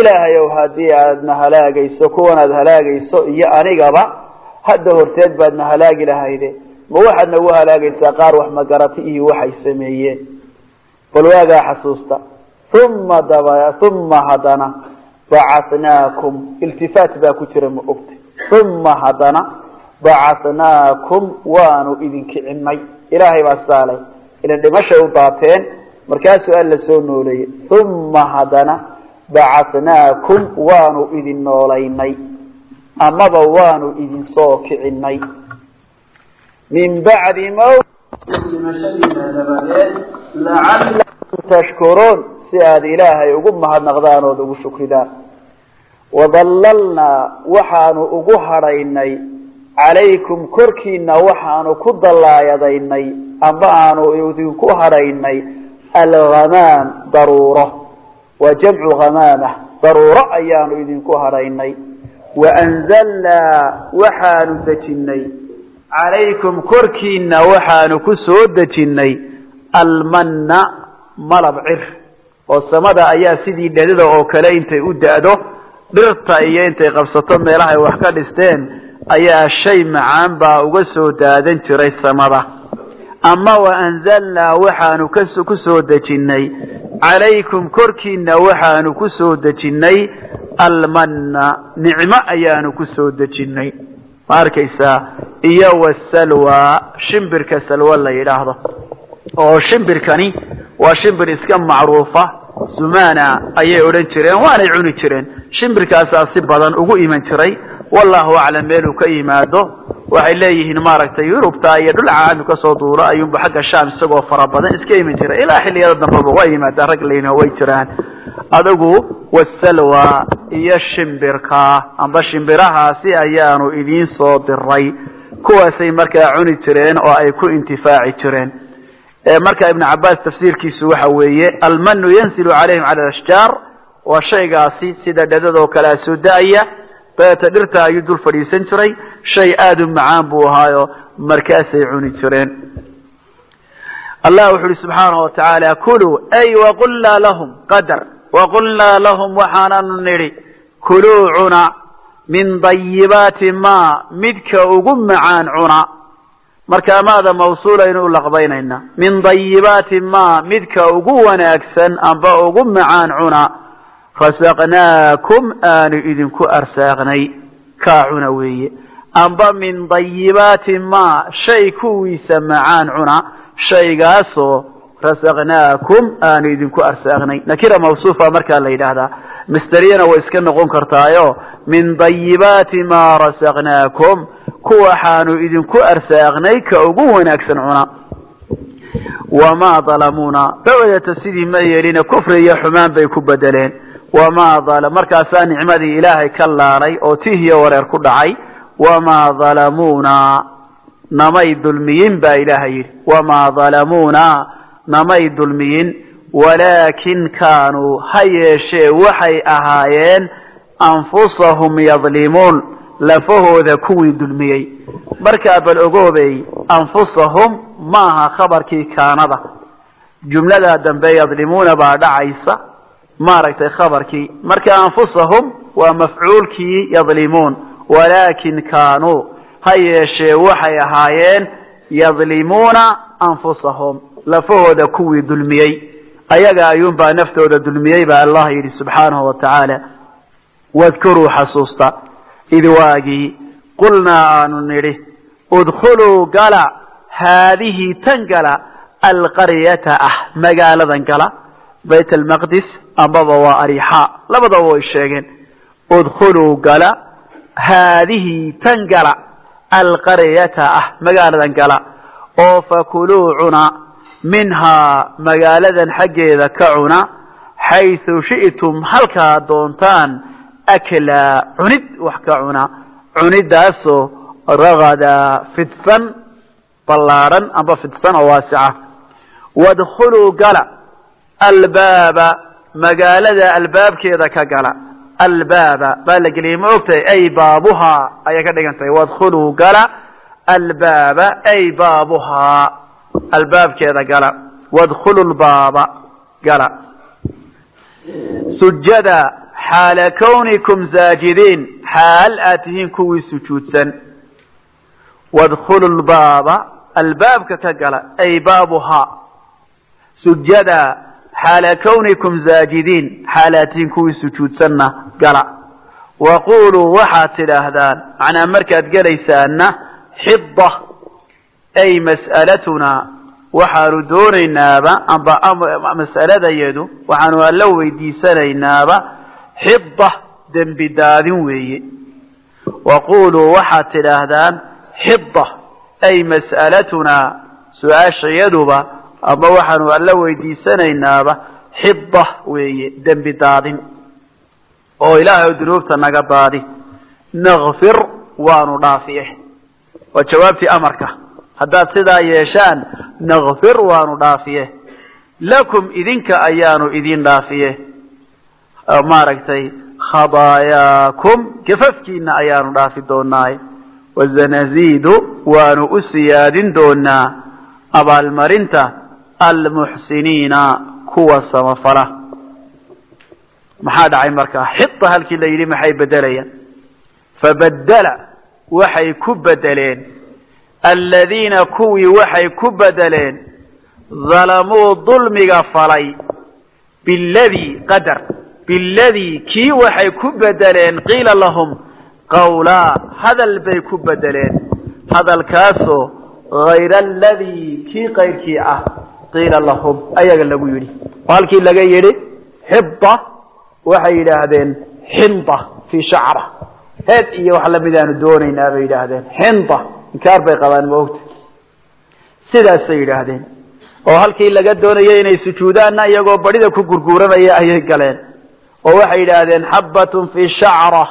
ilaahay ow haddii aadna halaagayso kuwan aad halaagayso iyo anigaba hadda horteed baadna halaagi lahayde ma waxaad nagu halaagaysaa qaar wax magarati iyo waxay sameeyeen. Bal waagaa xasuusta. Uma daba uma haddana bacathnaakum. Iltifaat baa ku jira ma ogta uma haddana bacathnaakum waanu idin kicinay ilaahay baa saalay. Ilan dhimashay u daateen markaasuu alla soo nooleeyey uma haddana bacathnaakum waanu idin noolaynay amaba waanu idin soo kicinay min bacdi lacallakum tashkuruun si aada ilaahay ugu mahadnaqdaan ood ugu shukridaan. Wadallalnaa waxaanu ugu hadhaynay calaykum korkiina waxaanu ku dallaayadaynay amba aanu idinku hadhaynay alghamaam daruuro waa jamcu hamaama daruuro ayaanu idinku hadhaynay waanzalnaa waxaanu dejinnay. Calaykum korkiina waxaanu ku soo dejinnay. Almanna malab cir. Oo samada ayaa sidii dhedada oo kale intay u da'do dhirta iyo intay qabsato meelahay wax ka dhisteen ayaa shay macaan baa uga soo daadan jiray samada ama waanzalnaa waxaanu ku soo dejinnay. Calaykum korkiina waxaanu ku soo dejinnay. Almanna nicmo ayaanu ku soo dejinnay. Ma arkaysaa? Iyo wasalwa shimbirka salwa la yidhaahdo. Oo shimbirkani waa shimbir iska macruufa. Sumana ayay odhan jireen waanay cuni jireen. Shimbirkaasaa si badan ugu iman jiray. Wallahu aclam meeluu ka yimaado waxay leeyihiin maaragtay yurubta iyo dhul caami ka soo duuro ayuunba xagga sham isagoo fara badan iska iman jiray. Ilaa xilliyada dambeba waa yimaadaan rag layna way jiraan. Adigu wasalwa iyo shimbirka amba shimbirahaasi ayaanu idiin soo diray kuwaasay markaa cuni jireen oo ay ku intifaaci jireen. Marka ibn cabaas tafsiirkiisu waxa weeye almanu yanzilu calayhim cala ashjaar waa shaygaasi sida dhadadoo kalea soo da'aya dabeeta dhirta ayuu dul fadhiisan jiray shay aada u macaan buu ahaayo markaasay cuni jireen. Allah wuxu uhi subxaanahu watacaala kuluu ay waqulnaa lahum qadar waqulnaa lahum waxaananu nidhi kuluu cuna min dayibaati ma midka ugu macaan cuna. Markaa maada mawsuulaynu u laqbaynayna min dayibaati ma midka ugu wanaagsan amba ugu macaan cuna rasaqnaakum aanu idinku arsaaqnay. Kaa cuna weeye amba min dayibaati ma shay kuwiisa macaan cuna shaygaasoo rasaqnaakum aanu idinku arsaaqnay nakira mawsuufa markaa la yidhaahdaa masderiyana way iska noqon kartaayo min dayibaati ma rasaqnaakum kuwaxaanu idinku arsaaqnay ka ugu wanaagsan cuna. Wamaa dalamuuna dabadeeta sidii ma yeelina kufri iyo xumaan bay ku bedeleen. Wamaa markaasaa nicmadii ilaahay ka laalay oo tihiyo wareer ku dhacay wamaa dalamuuna namay dulmiyin baa ilaahay yidhi wamaa dalamuuna namay dulmiyin walaakin kaanuu ha yeeshee waxay ahaayeen anfusahum yadlimuun lafahooda kuwii dulmiyey markaa bal ogoobey anfusahum maaha khabarkii kaanada jumladaa dambe yadlimuuna baa dhacaysa maaragtay khabarkii marka anfusahum waa mafcuulkii yadlimuun walaakin kaanuu ha yeeshee waxay ahaayeen yadlimuuna anfusahum lafahooda kuwii dulmiyey ayaga ayuunbaa naftooda dulmiyey baa allah yidhi subxaanahu wa tacaala wadkuruu xasuusta id waagii qulnaa aanu nidhi udkhuluu gala haadihi tan gala alqaryata ah magaaladan gala bayt almaqdis ambaba waa arixaa labadaba way sheegeen haadihi tan gala alqaryata ah magaaladan gala oo fakuluu cuna minhaa magaaladan xaggeeda ka cuna xaysu shi'tum halkaa doontaan aklaa cunid wax ka cuna cunidaasoo ragadaa fidsan ballaadhan amba fidsan oo waasica. wadkhuluu gala albaaba magaalada albaabkeeda ka gala albaaba. Baa la geliyay ma ogtahay? Ay baabuhaa ayay ka dhigan tahay wadkhuluu gala albaaba. Ay baabuhaa albaabkeeda gala. Wadkhulu lbaaba gala. Sujada xaala kawnikum saajidiin. Xaal aad tihiin kuwii sujuudsan. Wadkhulu lbaaba albaabka ka gala. Ay baabuhaa sujada xaala kawnikum saajidiin xaal aad tihiin kuwii sujuudsanna gala waquluu waxaad tidhaahdaan macnaa markaad gelaysaanna xida ay mas'alatunaa waxaanu doonaynaaba amba mas'aladayadu waxaanu alla weydiisanaynaaba xida dembi daadin weeye waquluu waxaad tidhaahdaan xida ay mas'alatunaa su'aashayaduba amba waxaanu alla weydiisanaynaaba xida weeye dembi daadin. Oo ilaahay dunuubta naga daadi. Nakfir waanu dhaafiye waa jawaabtii amarka. Haddaad sidaa yeeshaan nakfir waanu dhaafiye lakum idinka ayaanu idin dhaafiye maaragtay khadaayaakum gafafkiina ayaanu dhaafi doonaaye wazanaziidu waanu u siyaadin doonaa abaalmarinta almuxsiniina kuwa samafala maxaa dhacay markaa xita halkii la yidhi maxay bedelayaan fabadela waxay ku bedeleen aladiina kuwii waxay ku bedeleen dalamuu dulmiga falay biladii qadar biladii kii waxay ku bedeleen qiila lahum qawlaa hadal bay ku bedeleen hadalkaasoo hayra aladii kii kayrkii ah qiila lahum ayaga lagu yidhi. Oo halkii laga yidhi xida waxay yidhaahdeen xinda fii shacra. Heed iyo wax lamidaanu doonaynaa bay yidhaahdeen. Xinda inkaar bay qabaan maogta sidaasay yidhaahdeen. Oo halkii laga doonayay inay sujuudaanna iyagoo badhida ku gurguuranaya ayay galeen. Oo waxay yidhaahdeen xabbatun fii shacra.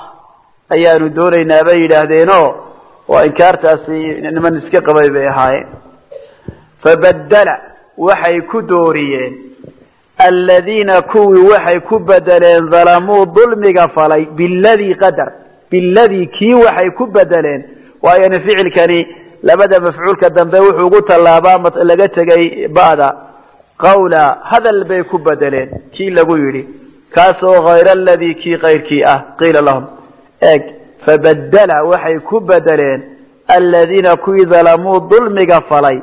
Ayaanu doonaynaa bay yidhaahdeenoo waa inkaartaasi niman iska qabay bay ahaayeen. Fabadela waxay ku dooriyeen. Aladiina kuwii waxay ku bedeleen dalamuu dulmiga falay biladii qadar biladii kii waxay ku bedeleen. Waayona ficilkani labada mafcuulka dambe wuxuu ugu tallaabaa laga tegay ba'da. Qawla hadal bay ku bedeleen kii lagu yidhi kaasoo hayra aladii kii kayrkii ah. Qiila lahum eeg fabadela waxay ku bedeleen aladiina kuwii dalamuu dulmiga falay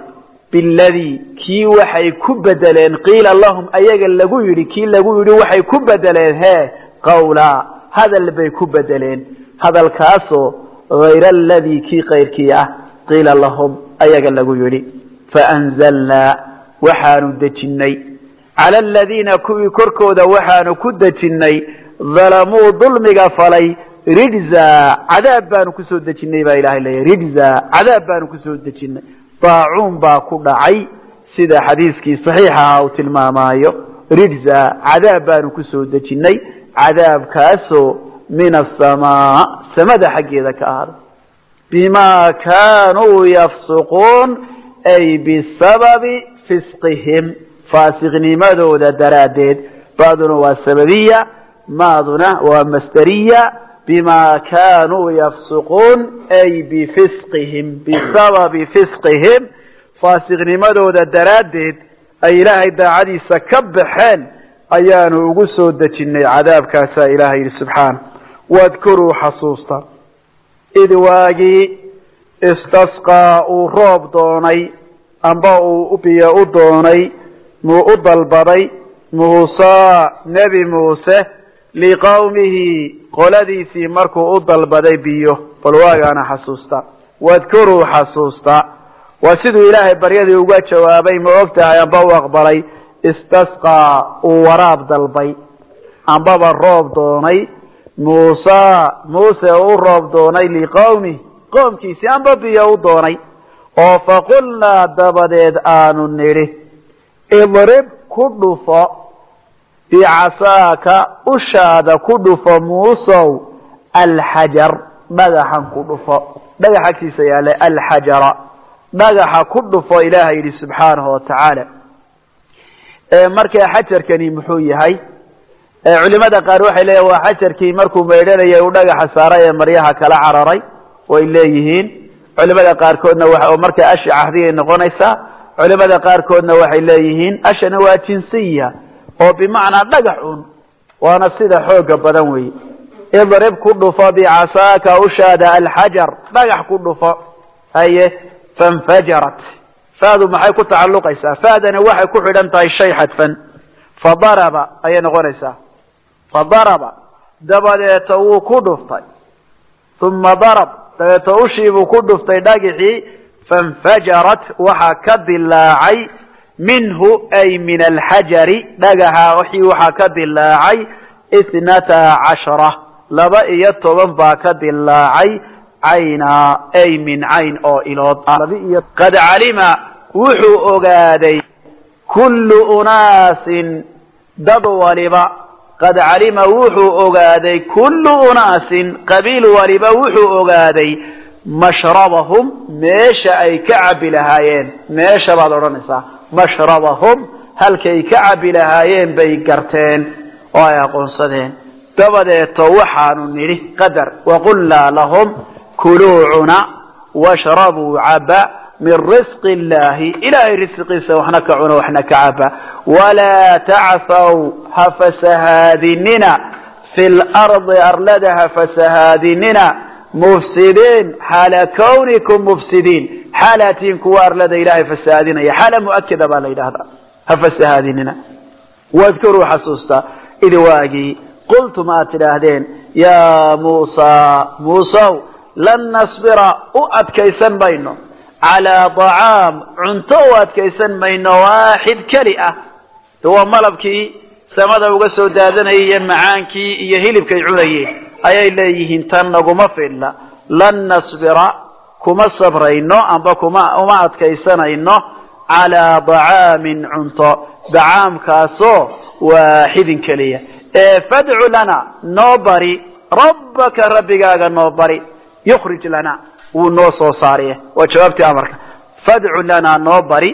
biladii kii waxay ku bedeleen qiila lahum ayaga lagu yidhi kii lagu yidhi waxay ku bedeleen hee qawla hadal bay ku bedeleen. Hadalkaasoo hayra aladii kii kayrkii ah qiila lahum ayaga lagu yidhi. Faanzalnaa waxaanu dejinnay. Cala aladiina kuwii korkooda waxaanu ku dejinnay. Dalamuu dulmiga falay rijza cadaab baanu ku soo dejinnay baa ilahay leeyahy rijza cadaab baanu ku soo dejinnay daacuun baa ku dhacay sida xadiiskii saxiixa ahaa uu tilmaamaayo. Rijza cadaab baanu ku soo dejinnay cadaabkaasoo min asamaa samada xaggeeda ka ahaaday bimaa kaanuu yafsuquun ay bisababi fisqihim faasiqnimadooda daraaddeed. Ba'duna waa sababiya maaduna waa masderiya bima kaanuu yafsuquun ay bifisqihim bisababi fisqihim faasiqnimadooda daraaddeed ay ilaahay daacadiisa ka baxeen ayaanu ugu soo dejinnay cadaabkaasaa ilahay yidhi subxaana wadkuruu xasuusta id waagii istasqaa uu roob doonay amba uu biyo u doonay muu u dalbaday muusaa nebi muuse liqawmihi qoladiisii markuu u dalbaday biyo bal waagaana xasuusta. Wadkuruu xasuusta. Waa siduu ilaahay baryadii uga jawaabay ma og tahay amba u aqbalay? Istasqaa uu waraab dalbay. Ambaba roob doonay. Muusa muuse u roob doonay liqawmihi qoomkiisii amba biyo u doonay. Oo faqulnaa dabadeed aanu nidhi idrib ku dhufo bicasaaka ushaada ku dhufo muusow alxajar dhagaxan ku dhufo. Dhagax agtiisa yaalla alxajara. Dhagaxa ku dhufo ilaaha yidhi subxaanahu watacaala markaa xajarkani muxuu yahay culimada qaar waxay leeyihiin waa xajarkii markuu maydhanayay uu dhagaxa saaray ee maryaha kala cararay. Way leeyihiin. Culimada qaarkoodna wa markaa ashi cahdiyay noqonaysaa culimada qaarkoodna waxay leeyihiin ashana waa jinsiya oo bimacnaa dhagax un waana sida xooga badan weeye idrib ku dhufo bicasaaka ushaada alxajar dhagax ku dhufo haye fainfajarat faadu maxay ku tacalluqaysaa? Faadana waxay ku xidhan tahay shay xadfan. Fadaraba ayay noqonaysaa. Fadaraba dabadeeta wuu ku dhuftay. Uma darab dabeeta ushiibuu ku dhuftay dhagixii fainfajarat waxaa ka dilaacay minhu ay min alxajari dhagaxa wixii waxaa ka dilaacay ithnata cashara laba iyo toban baa ka dilaacay cayna ay min cayn oo ilood ah. Qad calima wuxuu ogaaday kullu unaasin dad waliba. Qad calima wuxuu ogaaday kullu unaasin qabiil waliba wuxuu ogaaday mashrabahum meesha ay ka cabi lahaayeen. Meesha baad odhanaysaa mashrabahum halkay ka cabi lahaayeen bay garteen oo ay aqoonsadeen. Dabadeeto waxaanu nidhi qadar waqulnaa lahum kuluu cuna washrabuu caba min risqi illaahi ilaahay risqiisa waxna ka cuna waxna ka caba. Walaa tacthaw ha fasahaadinina fi lardi arlada ha fasahaadinina mufsidiin xaala kawnikum mufsidiin xaalatiin kuwa arlada ilaahay fasahaadinaya xaala mu'akada baa la yidhahdaa ha fasahaadinina wadkuruu xasuusta id waagii qultum aad tidhaahdeen yaa muusa muusow lan nasbira u adkaysan mayno calaa dacaam cunto u adkaysan mayno waaxid keli ah waa malabkii samada uga soo daadanayay iyo macaankii iyo hilibkay cunayeen ayay leeyihiin tan naguma fidla lan nasbira kuma sabrayno amba kuma uma adkaysanayno calaa dacaamin cunto. Dacaamkaasoo waaxidin keliya. Ee fadcu lana noo bari rabbaka rabbigaaga noo bari yukhrij lana wuu noo soo saariye waa jawaabtii amarka. Fadcu lanaa noo bari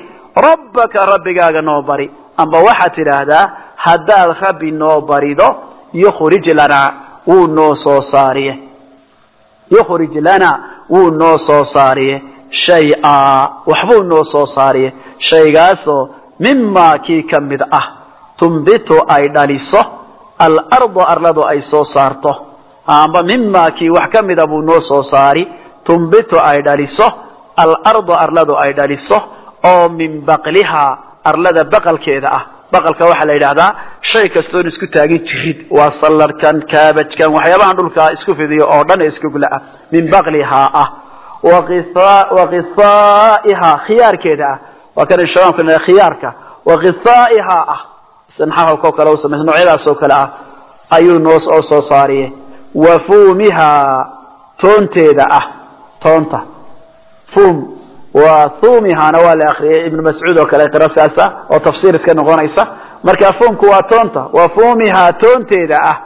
rabbaka rabbigaaga noo bari. Amba waxaad tidhaahdaa haddaad rabbi noo barido yukhrij lanaa wuu noo soo saariye. Yukhrij lana wuu noo soo saariye. Shay-a waxbuu noo soo saariye. Shaygaasoo mimaa kii ka mid ah tumbitu ay dhaliso alardu arladu ay soo saarto. Amba mimaa kii wax ka mida buu noo soo saari tumbitu ay dhaliso alardu arladu ay dhaliso oo min baqlihaa arlada baqalkeeda ah baqalka waxaa la yidhaahdaa shay kastoon isku taagin jirid waa sallarhkan kaabajkan waxyaabahan dhulka isku fidiyo oo dhan ee iskugla ah. Min baqlihaa ah. Wa qisaa'ihaa khiyaarkeeda ah. Waa kan shabaabka khiyaarka. Wa qisaa'ihaa ah. Sanxaha kale u samaysa noocyadaas oo kale ah ayuu noo oo soo saariye wa fuumihaa toonteeda ah. Toonta. Fuum waa thuumihaana waa la akriyay ibnu mascuud oo kale qira saasa oo tafsiir iska noqonaysa. Marka fuumku waa toonta wa fuumihaa toonteeda ah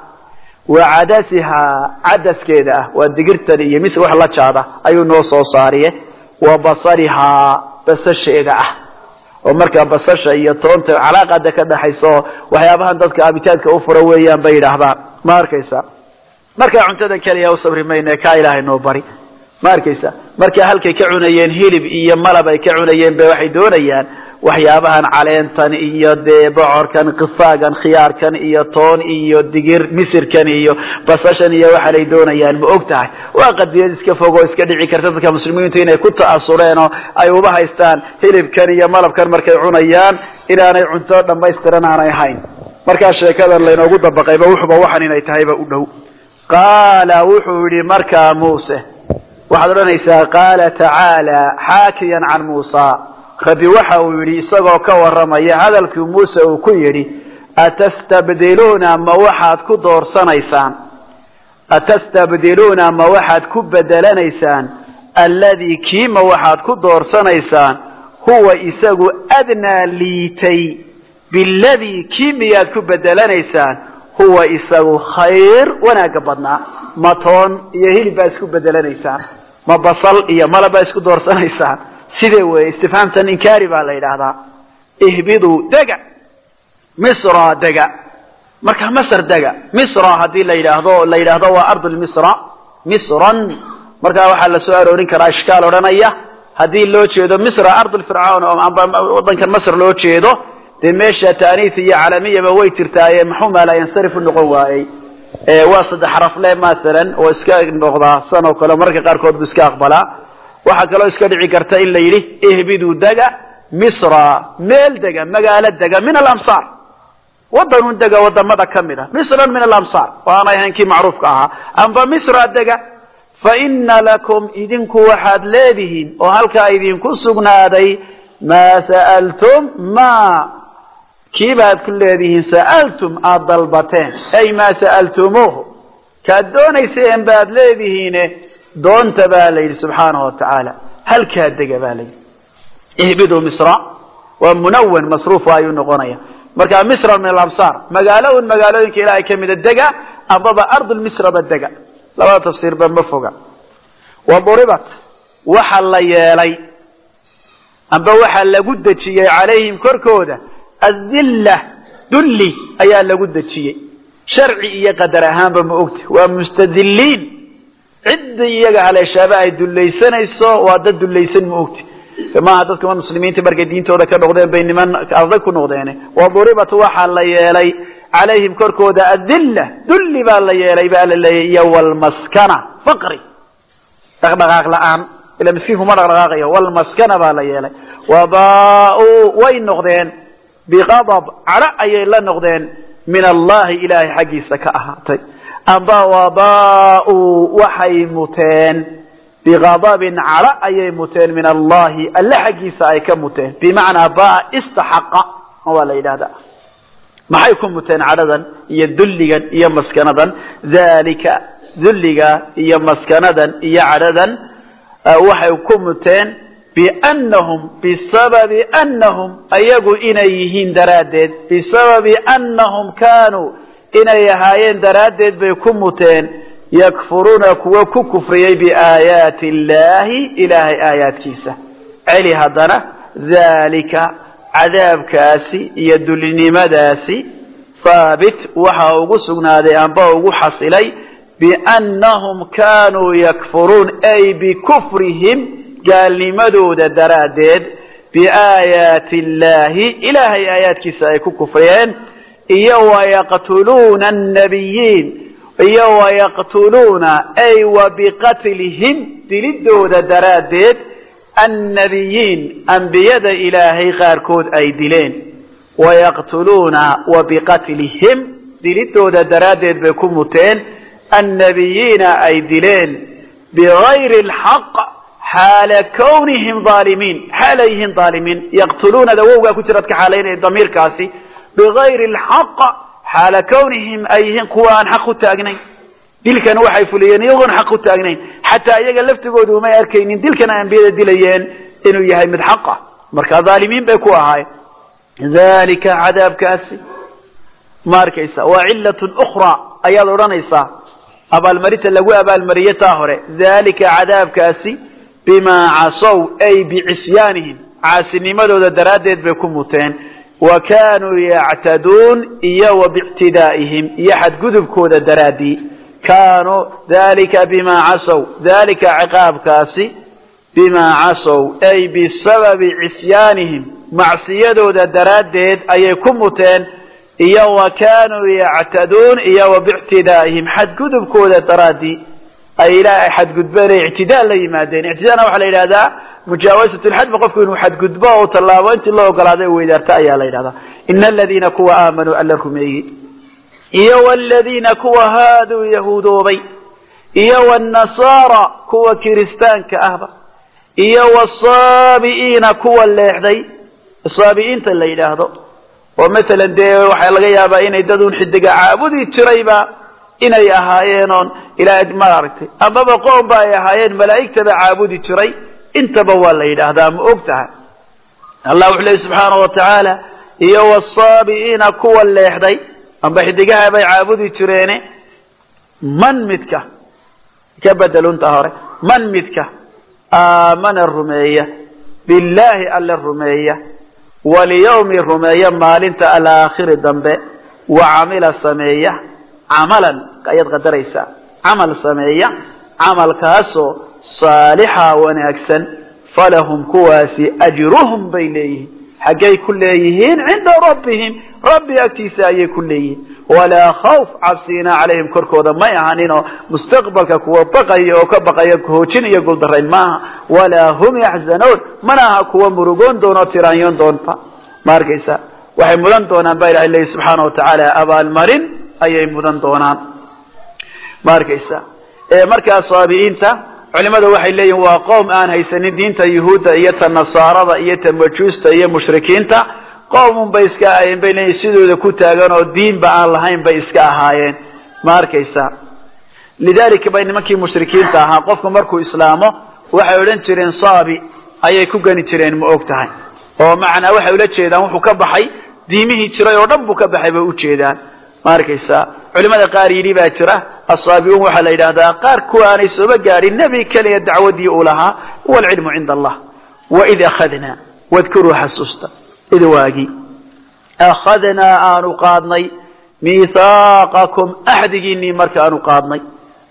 wa cadasihaa cadaskeeda ah waa digirtan iyo mis wax la jaada ayuu noo soo saariye wa basarihaa basasheeda ah. Oo markaa basasha iyo toonta calaaqada ka dhaxaysa waxyaabahan dadka abitaadka u fura weeyaan bay yidhaahdaan ma arkaysa markaa cuntada keliya u sabri mayne kaa ilaahay noo bari ma arkaysa? Markaa halkay ka cunayeen hilib iyo malab ay ka cunayeen ba waxay doonayaan. Waxyaabahan caleentan iyo dee bocorkan qisaagan khiyaarkan iyo toon iyo digir misirkan iyo basashan iyo waxaanay doonayaan. Ma og tahay? Waa qadiyad iska fog oo iska dhici karta dadka muslimiintu inay ku ta'asureen oo ay uba haystaan hilibkan iyo malabkan markay cunayaan inaanay cunto dhamaystiran aanay ahayn. Markaa sheekadan laynoogu dabaqayba wuxuba waxan inay tahayba u dhow. Qaala wuxuu yihi markaa muuse waxaad odhanaysaa qaala tacaala xaakiyan can muusa. Rabbi waxa uu yidhi isagoo ka warramaya hadalkii muuse uu ku yidhi atastabdiluuna ma waxaad ku doorsanaysaan atastabdiluuna ma waxaad ku bedelanaysaan? Alladii kii ma waxaad ku doorsanaysaan huwa isagu adnaa liitay. Biladii kii miyaad ku bedelanaysaan? Huwa isagu khayr wanaagga badnaa ma toon iyo hilib baa isku bedelanaysaan ma basal iyo malab baa isku doorsanaysaan sidee weeye? Istifhaamtan inkaari baa la yidhaahdaa. Ihbiduu dega. Misra dega. Marka masr dega. Misra haddii la yidhaahdo la yidhaahdo waa ardu lmisra misran. Markaa waxaa la soo aroorin karaa ishkaal odhanaya. Haddii loo jeedo misra ardulfircawn oo waddankan masr loo jeedo dee meesha taaniis iyo calamiyaba way jirtaaye maxumaa laa yansarif u noqon waayey waa saddex xarafle masalan oo iska noqdaa san oo kale mararka qaarkood bu iska aqbalaa. Waxaa kaloo iska dhici karta in la yidhi ihbiduu dega misra meel dega magaalo dega min alamsaar wadanun dega waddamada ka mid a misran min alamsaar oo aanay ahayn kii macruufka ahaa. Amba misra dega fa ina lakum idinku waxaad leedihiin oo halkaa idinku sugnaaday maa sa'altum ma kii baad ku leedihiin sa'altum aada dalbateen. Ay maa sa'altumuuhu kaad doonayseen baad leedihiine doonta baa la yidhi subxaanahu watacaala halkaa dega baa la yidhi. Ihbiduu misra. Waa munawan masruufa ayuu noqonaya. Marka misra min alamsaar magaalo un magaalooyinka ilaahay ka mida dega ambaba ardulmisraba dega. Labada tafsiirba ma foga. Wa adilla dulli ayaa lagu dejiyey. Sharci iyo qadar ahaanba ma ogta. Waa mustadiliin cidda iyaga haleeshaaba ay dullaysanayso waa dad dullaysan ma ogti maaha dadka muslimiinta markay diintooda ka noqdeen bay niman adag ku noqdeen wa duribat waxaa la yeelay calayhim korkooda adilla dulli baa la yeelay baa la leeyay iyo walmaskana faqri. Dhaqdhaqaaq la'aan ila miskiinku ma dhaqdhaqaaqayo walmaskana baa la yeelay. Wabaa-uu way noqdeen biqadab cadho ayay la noqdeen min allahi ilaahay xaggiisa ka ahaatay. Amba wabaa-uu waxay muteen. Biqadabin cadho ayay muteen min allahi alle xaggiisa ay ka muteen. Bimacnaa baa istaxaqa waa la yidhahdaa maxay ku muteen cadhadan iyo dulligan iyo maskanadan? Dalika dulliga iyo maskanadan iyo cadhadan waxay ku muteen biannahum bisababi annahum ayagu inay yihiin daraaddeed bisababi annahum kaanuu inay ahaayeen daraaddeed bay ku muteen yakfuruuna kuwa ku kufriyey biaayaati illaahi ilaahay aayaadkiisa celi haddana daalika cadaabkaasi iyo dullinimadaasi haabit waxa ugu sugnaaday amba ugu xasilay biannahum kaanuu yakfuruun ay bikufrihim gaalnimadooda daraaddeed biaayaati illaahi ilaahay aayaadkiisa ay ku kufriyeen iyo wayaqtuluuna annabiyiin iyo wayaqtuluuna ay wa biqatlihim dilidooda daraaddeed annabiyiin ambiyada ilaahay qaarkood ay dileen. Wayaqtuluuna wa biqatlihim dilidooda daraaddeed bay ku muteen annabiyiina ay dileen bigayri alxaq xaala kawnihim aalimiin xaalay yihiin aalimiin yaqtuluunada wowgaa ku jiraad ka xaalaynaya damiirkaasi bigayri alxaq xaala kawnihim ay yihiin kuwa aan xaq u taagnayn dilkana waxay fuliyeen iyagoon xaq u taagnayn xataa iyaga laftigoodu umay arkaynin dilkana ambiyada dilayeen inuu yahay mid xaq ah marka dhaalimiin bay ku ahaayeen dalika cadaabkaasi ma arkaysa waa cilatun ukhraa ayaad odhanaysaa abaalmarinta lagu abaalmariye taa hore dalika cadaabkaasi bimaa casow ay bicisyaanihim. Caasinimadooda daraaddeed bay ku muteen. Wa kaanuu yactaduun iyo wa biictidaa'ihim iyo xadgudubkooda daraaddii kaanuu dalika bimaa casow dalika ciqaabkaasi bimaa casow ay bisababi cisyaanihim. Macsiyadooda daraaddeed ayay ku muteen. Iyo wa kaanuu yactaduun iyo wa biictidaa'ihim xadgudubkooda daraaddii ay ilaahay xadgudbeen ay ictidaa la yimaadeen. Ictidaana waxaa la yidhahdaa mujaawasat lxadba qofku inuu xadgudbo o tallaabo intii loo ogolaaday weydaarta ayaa la yidhahdaa. Ina aladiina kuwa aamanuu alla rumeeyey. Iyo waladiina kuwa haaduu yahuudoobay. Iyo wnasaara kuwa kiristaanka ahba. Iyo wsaabi'iina kuwa leexday. Saabi'iinta la yidhaahdo. Oo matalan dee waxaa laga yaabaa inay dad un xidiga caabudi jirayba inay ahaayeen oon ilaa maaragtay amaba qoom ba ay ahaayeen malaa'igtaba caabudi jiray intaba waa la yidhaahdaa ma og tahay allah wuxuu leeyay subxaanau watacaala iyo wsaabi'iina kuwa leexday amba xidigaha bay caabudi jireene man midka ka bedelunta hore man midka aamana rumeeya billaahi alle rumeeya walyawmi rumeeya maalinta alaakhiri dambe wa camila sameeya camalan ayaad qadaraysaa camal sameeya camalkaasoo saalixa wanaagsan. Falahum kuwaasi ajruhum bay leeyihiin. Xaggay ku leeyihiin cinda rabbihim. Rabbi agtiisa ayay ku leeyihiin. Walaa khawf cabsiina calayhim korkooda. May ahaninoo mustaqbalka kuwa baqaya oo ka baqaya hoojin iyo guldarayn maaha. Walaa hum yaxzanuun. Mana aha kuwa murugoon doona oo tiraanyoon doonta. Ma arkaysa waxay mudan doonaan baa ilahay leeyi subxaana wa tacaala abaalmarin ayay mudan doonaan. Ma arkaysa markaa saabi'iinta culimada waxay leeyihiin waa qowm aan haysanin diinta yuhuudda iyo ta nasaarada iyo ta majuusta iyo mushrikiinta. Qowmun bay iska ahaayeen bay leeyihiin sidooda ku taagan oo diinba aan lahayn bay iska ahaayeen. Ma arkaysa lidalika bay nimankii mushrikiinta ahaa qofku markuu islaamo waxay odhan jireen saabi ayay ku gani jireen ma og tahay. Oo macnaa waxay ula jeedaan wuxuu ka baxay diimihii jiray oo dhan buu ka baxay bay ujeedaan ma arkaysa culimada qaar yidhi baa jira. Asaabiuun waxaa la yidhaahdaa qaar kuwa aanay sooba gaadhin nebi keliya dacwadii uu lahaa huwa alcilmu cinda allah. Waid akhadnaa wadkuruu xasuusta. Id akhadnaa aanu qaadnay miithaaqakum axdigiinii markaanu qaadnay.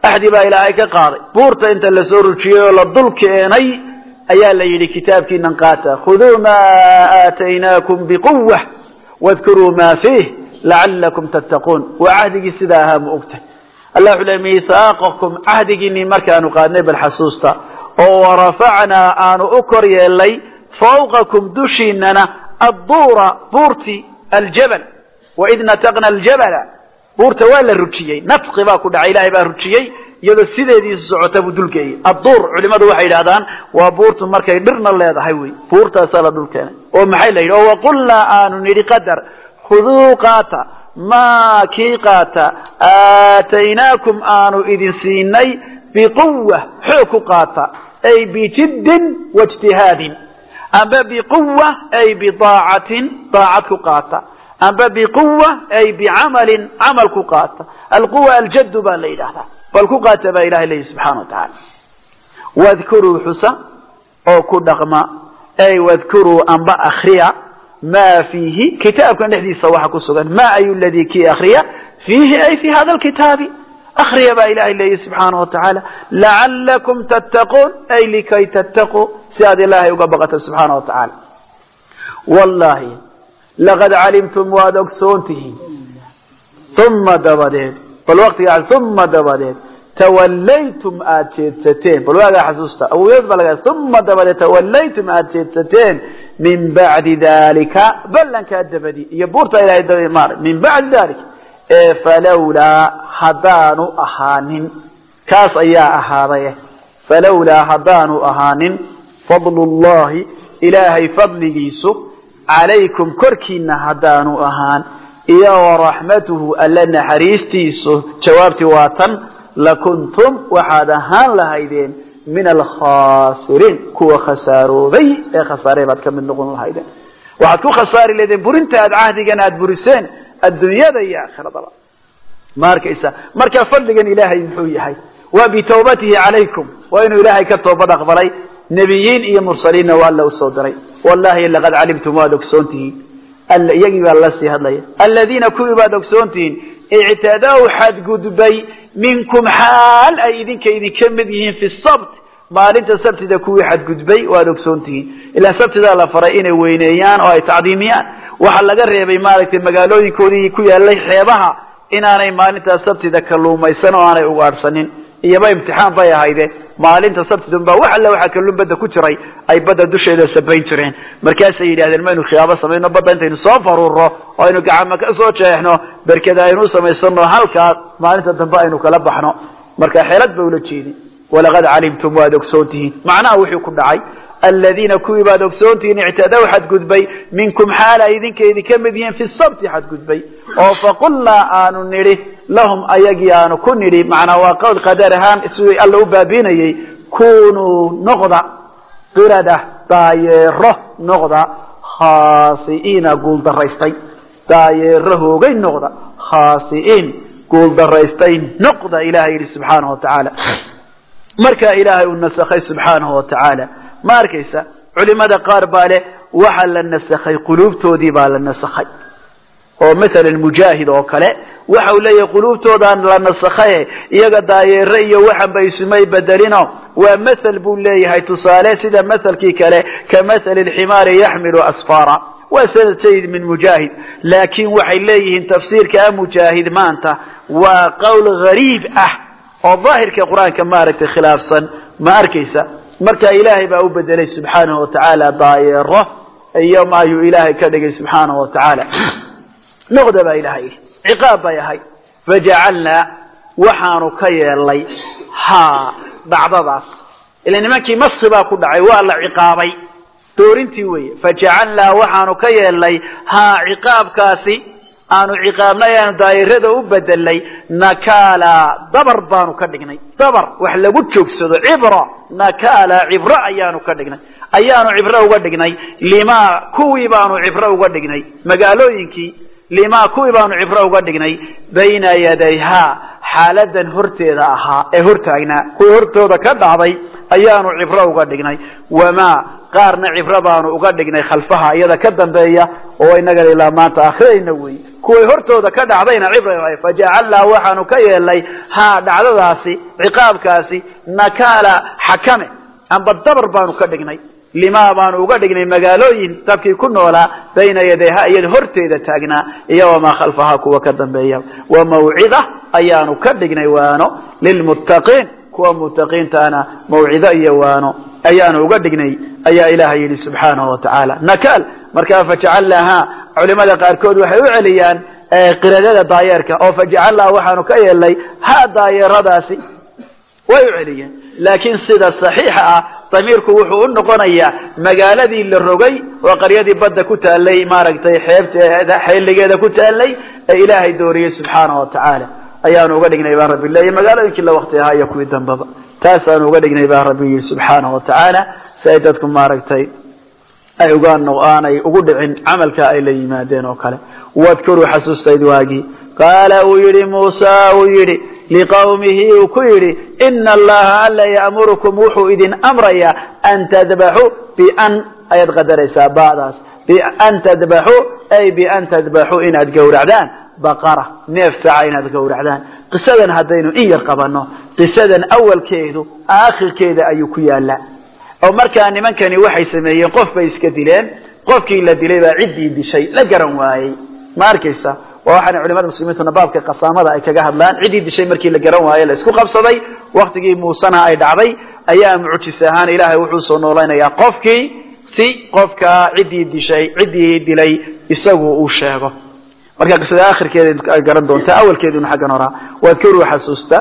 Axdi baa ilaahay ka qaaday. Buurta inta la soo rujiyey oo la dul keenay ayaa la yidhi kitaabkiinan qaata khuduu maa aataynaakum biquwa wadkuruu maa fiih lacalakum tattaquun waa cahdigii sidaa ahaa ma ogtahay allah wuxuu ley miithaaqakum cahdigiinii markaanu qaadnay bal xasuusta oo warafacnaa aanu u kor yeelnay fawqakum dushiinana adduura buurti aljabal. Waid nataqna aljabala. Buurta waa la rujiyey nafqi baa ku dhacay ilahay baa rujiyey iyadoo sideediisu socota buu dulkeeyey adduur culimadu waxay yidhahdaan waa buurtu markay dhirna leedahay wey. Buurtaasaa la dhul keenay. Oo maxay khuduu qaata maa kii qaata aataynaakum aanu idin siinay biquwa xoog ku qaata ay bijiddin waijtihaadin amba biquwa ay bidaacatin daacad ku qaata amba biquwa ay bicamalin camal ku qaata alquwa aljaddu baa la yidhahdaa bal ku qaata baa ilahay leeyihi subxana wa tacaala wadkuruu xusa oo ku dhaqma ay wadkuruu amba akriya ma fiihi kitaabkan dhexdiisa waxa ku sugan ma ayu ladii kii akriya fiihi ay fi hada lkitaabi akriya baa ilahay leeyahy subxaana wa tacaala lacalakum tattaquun ay likay tattaquu si aad ilaahay uga baqato subxaana wa tacaala wallahi laqad calimtum waad ogsoon tihiin uma dabadeed bal waqtigaa uma dabadeed tawallaytum aada jeedsateen. Bal waagaa xasuusta awoyaad baa laga uma dabadeed tawallaytum aada jeedsateen min bacdi dalika ballankaa dabadi iyo buurta ilahay daba maara min bacdi dalika ee falawlaa haddaanu ahaanin kaas ayaa ahaaday falawlaa haddaanu ahaanin fadlu llahi ilaahay fadligiisu calaykum korkiina haddaanu ahaan iyo waraxmatuhu alla naxariistiisu jawaabtii waa tan lakuntum waxaad ahaan lahaydeen min alkhasiriin kuwa khasaaroobay ee khasaaray baad ka mid noqon lahaydeen. Waxaad ku khasaari leedeen burinta aad cahdigan aada buriseen adduunyada iyo aakhiradaba ma marka fadligan ilaahay muxuu yahay? Waa bitawbatihi calaykum. Waa inuu ilaahay ka toobad aqbalay. Nebiyiin iyo mursaliinna waa alla u soo diray wallahi laqad calimtum waad ogsoontihiin. Iyagii baa la sii hadlaya. Aladiina kuwii baad ogsoontihiin ictadow xadgudbay minkum xaal ay idinka idinka mid yihiin fi sabt maalinta sabtida kuwii xadgudbay waad ogsoontihiin ilaa sabtidaa la faray inay weyneeyaan oo ay tacdiimiyaan waxaa laga reebay maaragtay magaalooyinkoodii ku yaalay xeebaha inaanay maalintaa sabtida kalluumaysan oo aanay ugaadhsanin iyoba imtixaan bay ahayde. Maalinta sabtidun baa wax alle waxaa kalluun badda ku jiray ay badda dusheeda sabayn jireen. Markaasay yidhahdeen maynu khiyaabo samayno badda intaynu soo faruurro oo aynu gacama ka soo jeexno berkeda aynu samaysano halkaas maalinta dambe aynu kala baxno. Marka xeelad ba ula jeedin walaqad calimtum waad ogsoontihiin macnaha wuxuu ku dhacay aladiina kuwii baad ogsoontihiin ictadow xadgudbay minkum xaal ay idinka idinka mid yihiin fi sabti xadgudbay. oo faqulnaa aanu nidhi lahum ayagii aanu ku nidhi macnaa waa qowl qadar ahaan siduu alla u baabiinayey kunuu noqda qirada daayeero noqda khaasi'iina guuldaraystay daayeero hoogay noqda khaasi'iin guuldaraystay noqda ilahay yidhi subxaanahu wa tacaala markaa ilaahay uu nasakhay subxaanahu wa tacaala ma arkaysa culimada qaar baa leh waxaa la nasakhay quluubtoodii baa la nasakhay. Oo masalan mujaahid oo kale waxa uu leeyahay quluubtoodaan la nasakhaye iyaga daayeere iyo waxanba isumay bedelino waa mathal buu leeyahay tusaale sida mathalkii kale ka mathali lximaari yaxmilu asfara waa sanad sayid min mujaahid laakiin waxay leeyihiin tafsiirkaa mujaahid maanta waa qowl gariib ah oo daahirka qur'aanka maaragtay khilaafsan. Ma arkaysa marka ilaahay baa u bedelay subxaanahu watacaala daayeero iyo maayuu ilaahay ka dhigay subxaanahu watacaala noqda baa ilahay yidhi ciqaab bay ahay fajacalnaa waxaanu ka yeelnay haa dhacdadaas. Ila nimankii maski baa ku dhacay waa la ciqaabay. Doorintii weeye fajacalnaa waxaanu ka yeelnay haa ciqaabkaasi aanu ciqaabnay aanu daayirada u bedelnay nakaala dabar baanu ka dhignay. Dabar wax lagu joogsado cibra nakaala cibro ayaanu ka dhignay. Ayaanu cibro uga dhignay limaa kuwii baanu cibro uga dhignay. Magaalooyinkii limaa kuwii baanu cibro uga dhignay bayna yadayhaa xaaladan horteeda ahaa ee hortaagnaa kuwii hortooda ka dhacday ayaanu cibro uga dhignay. Wamaa qaarna cibro baanu uga dhignay khalfaha iyada ka dambeeya oo inaga ilaa maanta akhirayna wey kuway hortooda ka dhacdayna cibra fajacalnaa waxaanu ka yeelnay haa dhacdadaasi ciqaabkaasi nakaala xakame amba dabar baanu ka dhignay. Limaa baanu uga dhignay magaalooyin dadkii ku noolaa bayna yadayha iyada horteeda taagnaa iyo wamaa khalfaha kuwa ka dambeeya. Wa mawcida ayaanu ka dhignay waano lilmuttaqiin kuwa muttaqiintaana mawcido iyo waano ayaanu uga dhignay ayaa ilaahay yidhi subxaanahu wa tacaala. Nakaal markaa fajacalnaaha culimada qaarkood waxay u celiyaan qiradada daayeerka. Oo fajacalnaa waxaanu ka yeelnay ha daayeeradaasi way u celiyeen. Laakiin sida saxiixa ah damiirku wuxuu u noqonayaa magaaladii la rogay waa qaryadii badda ku taallay maaragtay xeebteeda xeeligeeda ku taallay ee ilaahay dooriyey subxaanahu wa tacaala. Ayaanu uga dhignay baa rabbi leeya magaalooyinkii la wakti ahaa iyo kuwii dambaba. Taasaanu uga dhignay baa rabbi yidhi subxaanahu wa tacaala. Si ay dadku maaragtay ay uga aanay ugu dhicin camalka ay la yimaadeen oo kale. Wadkuruu xasuustayd waagii. Qaala uu yidhi muusa uu yidhi liqawmihi uu ku yidhi ina allaha alla ya'murukum wuxuu idin amrayaa an tadbaxuu bian ayaad qadaraysaa ba'daas bian tadbaxuu ay bian tadbaxuu inaad gowracdaan. Baqara neef saca inaad gowracdaan. Qisadan haddaynu in yar qabanno qisadan awalkeedu aakhirkeeda ayuu ku yaalaa oo markaa nimankani waxay sameeyeen qof bay iska dileen. Qofkii la dilay baa ciddii dishay la garan waayey. Ma arkaysa? Waa waxaana culimada muslimiintuna baabka qasaamada ay kaga hadlaan. Ciddii dishay markii la garan waaye la isku qabsaday. Waktigii muusena ay dhacday. Ayaa mucjis ahaan ilaahay wuxuu soo noolaynayaa qofkii si qofkaa ciddii dishay ciddii dilay isagu uu sheego. Marka qisada akhirkeeda garan doonta awalkeeduna xaggan horaa wadkuruu xasuusta?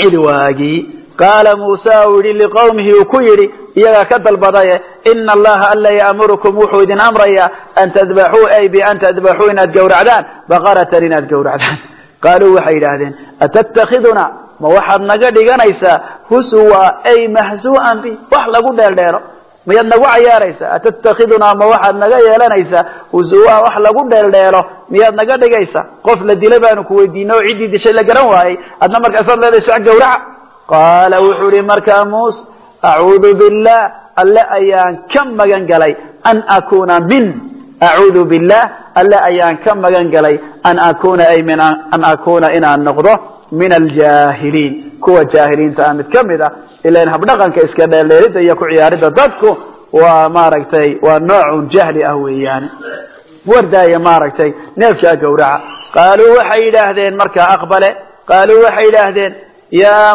Cid waagii qaala muuse uu yihi liqowmihi uu ku yidhi iyagaa ka dalbadaye ina allaha alla ya'murukum wuxuu idin amrayaa an tadbaxuu ay bian tadbaxuu inaad gowracdaan baqaratan inaad gowracdaan qaaluu waxay yidhaahdeen atatakiduna ma waxaad naga dhiganaysaa husuwa ay mahzu'an bi wax lagu dheeldheelo miyaad nagu cayaaraysaa atatakidunaa ma waxaad naga yeelanaysaa husuwa wax lagu dheeldheelo miyaad naga dhigaysaa qof la dila baanu ku weydiina oo ciddii dishay la garan waayey adna markaasaad leedahay sac gawraca qaala wuxuu ihi markaa muuse acuudu billah alle ayaan ka magan galay an akuna min. Acuudu billah alle ayaan ka magan galay an akuna ay an akuna inaan noqdo min aljaahiliin. Kuwa jaahiliinta ah mid ka mid ah ilan habdhaqanka iska dheeldheelida iyo ku ciyaaridda dadku waa maaragtay waa noocun jahli ah weeyaane wardaaya maaragtay neefkaa gawraca qaaluu waxay yidhaahdeen markaa aqbale. Qaaluu waxay yidhaahdeen yaa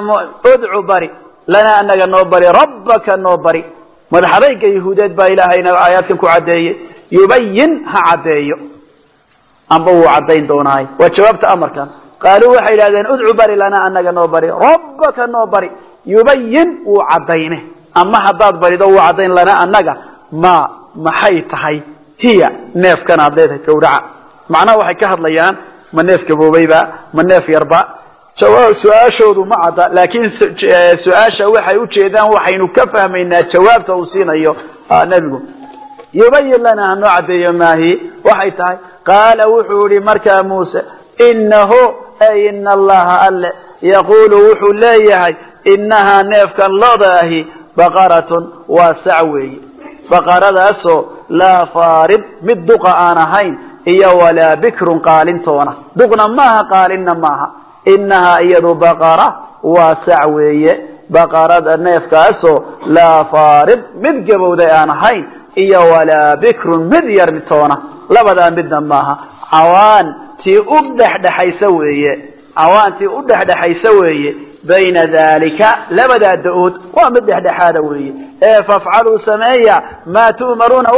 udcu bari. Lanaa anaga noo bari. Rabbaka noo bari. Madaxadayga yahuudeed baa ilaahayna aayaadkan ku caddeeyey yubayin ha caddeeyo. Amba wuu caddayn doonaay waa jawaabta amarkan. Qaaluu waxay yidhahdeen udcu bari lanaa anaga noo bari. Rabbaka noo bari. Yubayin wuu caddayne. Ama haddaad barido wuu caddayn lanaa annaga. Ma maxay tahay? Hiya neefkan leedahay gawraca macnaha waxay ka hadlayaan ma neef gaboobayba ma neef yarba su'aashoodu ma cadda laakiin su'aasha waxay ujeedaan waxaynu ka fahmaynaa jawaabta uu siinayo nebigu. Yubayin lana hanoo caddeeyo maahi waxay tahay qaala wuxuu yihi markaa muuse inahu ay ina allaha alle. Yaqulu wuxuu leeyahay inahaa neefkan looda ahi baqaratun waa sac weeye baqaradaasoo laa faarib mid duqa aan ahayn iyo walaa bikrun qaalintoona. Duqna maaha qaalinna maaha inahaa iyadu baqara waa sac weeye. Baqarada neefkaasoo laa faarib mid gabowday aan ahayn iyo walaa bikrun mid yar toona labadaa midna maaha. Cawaan tii u dhexdhexaysa weeye. Cawaan tii u dhexdhexaysa weeye. Bayna dalika labadaa da'ood waa mid dhexdhexaada weeye. Ee fafcaluu sameeya maa tu'maruuna